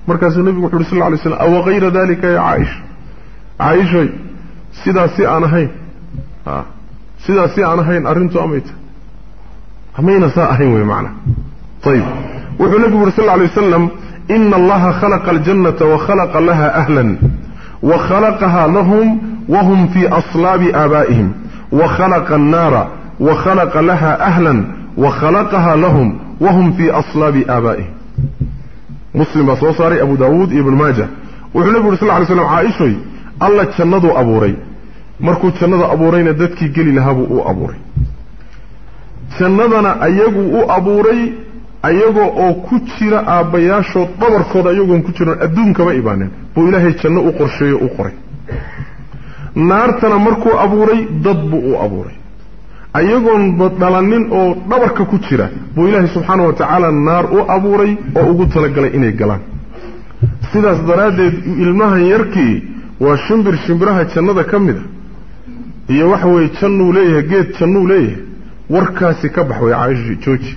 مركز النبي محمد صلى الله عليه وسلم أو غير ذلك يا عائش عائشة سيدا سي أنا هاي سيدا سي أنا هاي أرنتو أميت همين ساء هاي ويمعنى طيب وحول النبي محمد صلى الله عليه وسلم إن الله خلق الجنة وخلق لها أهلا وخلقها لهم وهم في أصلاب آبائهم وخلق النار وخلق لها أهلا وخلقها لهم وهم في أصلاب آبائهم muslim baa soo saaray abu daawuud iyo ibnu maaja. Wuxuu nebigu yuri sal lla alay slam caaishoy alla jannaduu abuuray. Markuu jannada abuurayna dadkii geli lahaabuu u abuuray. Jannadana ayaguu u abuuray ayagoo oo ku jira aabbayaashood dhabarkooda ayagoon ku jiran adduunkama imaaneen buu ilaahay janno u qorsheeyo u qoray. Naartana markuu abuuray dad buu u abuuray ayagoonba dhalanin oo dhabarka ku jira buu ilaahay subxaana wa tacaala naar u abuuray oo ugu talagalay inay galaan. Sidaas daraaddeed ilmahan yarkii waa shimbir shimbiraha jannada ka mida iyo waxa weeye jannuu leeyahay geed jannuu leeyahay warkaasi ka bax way caaisha jooji.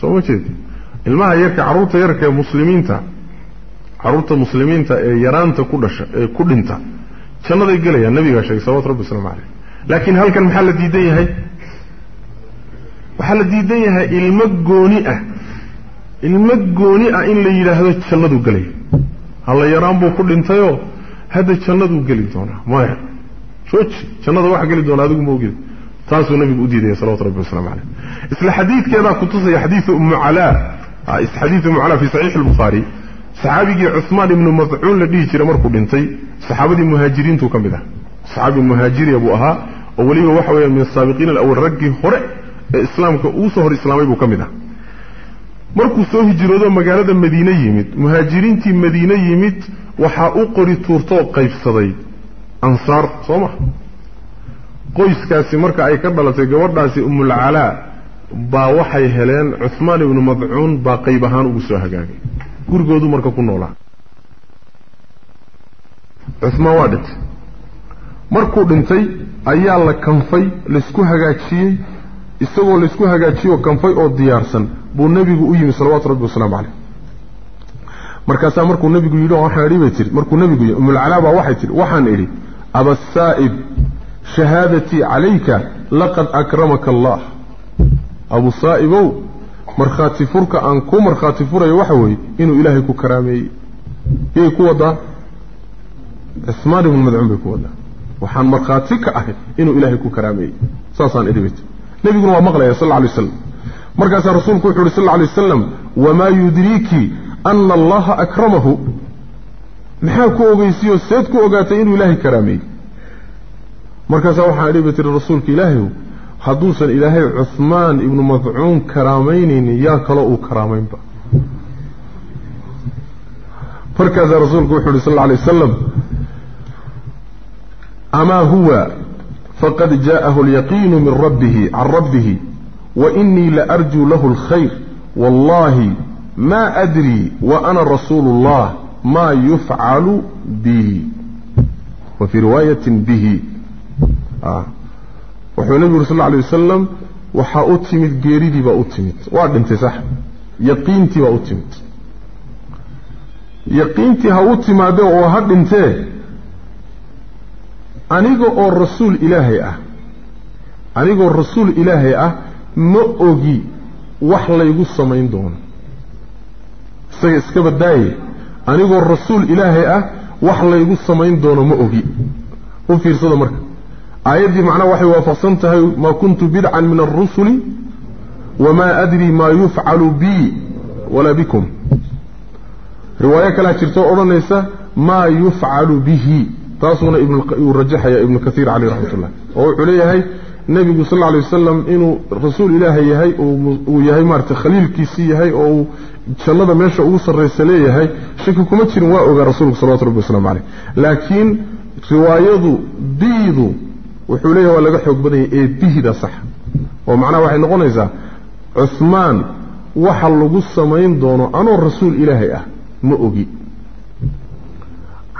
Soo ma jeed ilmaha yarka carruurta yarka ee muslimiinta carruurta muslimiinta ee yaraanta ku dhasha ee ku dhinta jannaday gelayaan nabigaa sheegay salawatu rabbi waslamu caleyh لكن هل كان محل ديدنيه هاي محل ديدنيه هاي المجنية أه. المجنية أه إن لي له هذا الشلد وقلي الله يرام بو كل إنسان هذا الشلد وقلي دونا. ما هي شو الشلد واحد قلي دونا. هذا موجود تاسو النبي بودي ديني صلوات ربي وسلم عليه. إسلا حديث كذا كنت صي حديث أم علاء. آه، إس حديث أم علاء في صحيح البخاري. صحابي عثمان بن مظعون الذي يجري مركب إنسان صحابي المهاجرين تو كم saxaabi muhaajiriya buu ahaa oo weliba waxa weeyaan min asaabiqiina alawal raggii hore ee islaamka uu soo hor islaamay buu ka mid ah. Markuu soo hijroodo magaalada madiine yimid. Muhaajiriintii madiine yimid waxaa u qori tuurtoo qaybsaday ansaar soo ma? Qoyskaasi marka ay ka dhalatay gabadhaasi umulcalaa baa waxay heleen cuhmaan ibnu madcuun baa qayb ahaan ugu soo hagaagay. Gurigoodu marka ku noolaa. Cuhmaan waa dhintay markuu dhintay ayaa la kanfay laysku hagaajiyey isagoo laysku hagaajiyoo kanfay oo diyaarsan. Buu nebigu u yimi salawaatu rabbi wasalaamu caleyh markaasaa markuu nebigu yidhi waxaan idhi bay tihi markuu nebigu yidhi umulcalaa baa waxay tihi waxaan idhi abasaa'ib shahaadatii calayka laqad akramaka allah. Abu saa'ibow markhaati furka aan ku markhaati furayo waxa weeye inuu ilaahay ku karaameeyey. Yay ku waddaa? Cismaan ibnu madcuun bay ku waddaa waxaan markhaati ka ahay inuu ilaahay ku karaameeyey. Saasaan bay tihi nebiguna waa maqlaya sal alay waslam markaasaa rasuulku wuxu uhi sal alla alay wasalam wamaa yudriiki ana allaha akramahu. Maxaa ku ogeysiyo seed ku ogaatay inuu ilaahay karaameeyey? Markaasaa waxaan idhi tihi rasuulka ilaahayow hadduusan ilaahay cuhmaan ibnu madcuun karaameynaynin yaa kaloo uu karaamaynba. Markaasaa rasuulku wuxuu uhi sal alay wasalam أما هو فقد جاءه اليقين من ربه عن ربه وإني لأرجو له الخير. والله ما أدري وأنا رسول الله ما يفعل به وفي رواية به. آه. وحيو نبي رسول الله عليه وسلم وحا أتمت قريبي بأتمت وعد انتسح يقينتي بأتمت يقينتي هأتمت وهد انتسح aniga oo rasuul ilaahay ah anigoo rasuul ilaahay ah ma ogi wax laygu samayn doono. Isaga iska badaaye anigoo rasuul ilaahay ah wax laygu samayn doono ma ogi. U fiirsada marka. Aayaddii macnaha waxay waafaqsan tahay maa kuntu bidcan min alrusuli wamaa adrii maa yufcalu bii walaa bikum. Riwaayo kalea jirta oo odhanaysa maa yufcalu bihi taasuuna uu rajaxaya ibnu kaiir caleyh raxmat ullah oo wuxuu leeyahay nebigu sal lla lay wasalam inuu rasuul ilaahay yahay uu yahay maarata khaliilkiisii yahay oo uu jannada meesha ugu sarraysa leeyahay shaki kuma jirin waa ogaa rasuulku salawatu rabbi waslamu caleyh. Laakiin riwaayadu biidu wuxuu leeyahay waa laga xoog badanya ee bihida sax. Oo macnaha waxay noqonaysaa cuhmaan waxa lagu samayn doono anoo rasuul ilaahay ah ma ogi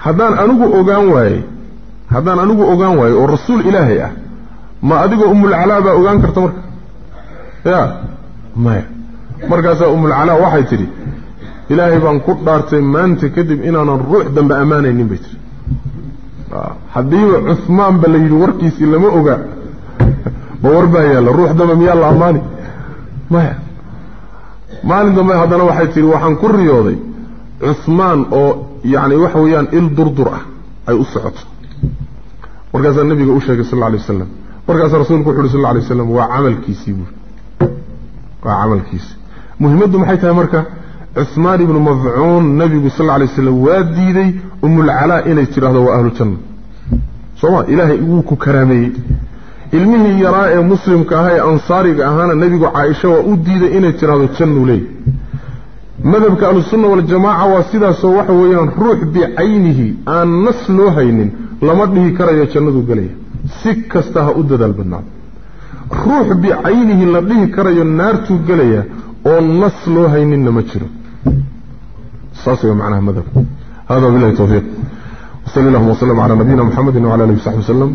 haddaan anigu ogaan waaye haddaan anigu ogaan waayo oo rasuul ilaahay ah ma adigoo umulcalaa baa ogaan karta marka? Ya maya. Markaasaa umulcalaa waxay tidhi ilaahay baan ku dhaartay maanta kadib inaanan ruux dambe ammaanaynin bay tihi haddiiba cuhmaan ba la yidhi warkiisii lama oga. Ma war baa yaalla ruux dambe miyaa la ammaani? Maya. Maalin dambe haddana waxay tihi waxaan ku riyooday cuhmaan oo يعني وحويان إل دردرة أي أصعد ورقاز النبي قال أشهد صلى الله عليه وسلم ورقاز رسول صلى الله عليه وسلم وعمل كيسيب وعمل كيس مهمة محيطة أمركا عثمان بن مضعون نبي صلى الله عليه وسلم وادي ذي أم العلاء إلي اتراهده وأهل تن صلى الله إلهي أوك كرامي إلمه يرائي مسلم كهاي أنصاري كهانا نبي عائشة وأودي ذي إلي اتراهده الجنة ليه مذهبك أهل السنة والجماعة وسيدة سواح ويان روح بعينه أن نسله هينين لمده كريا جنده قليه سكة استهى أدد البنان روح بعينه لمده كريا نارته قليه أن نسله هينين مجره ساسي معنى مذهب هذا بالله توفيق وصل الله وسلم على نبينا محمد وعلى الله وصحبه وسلم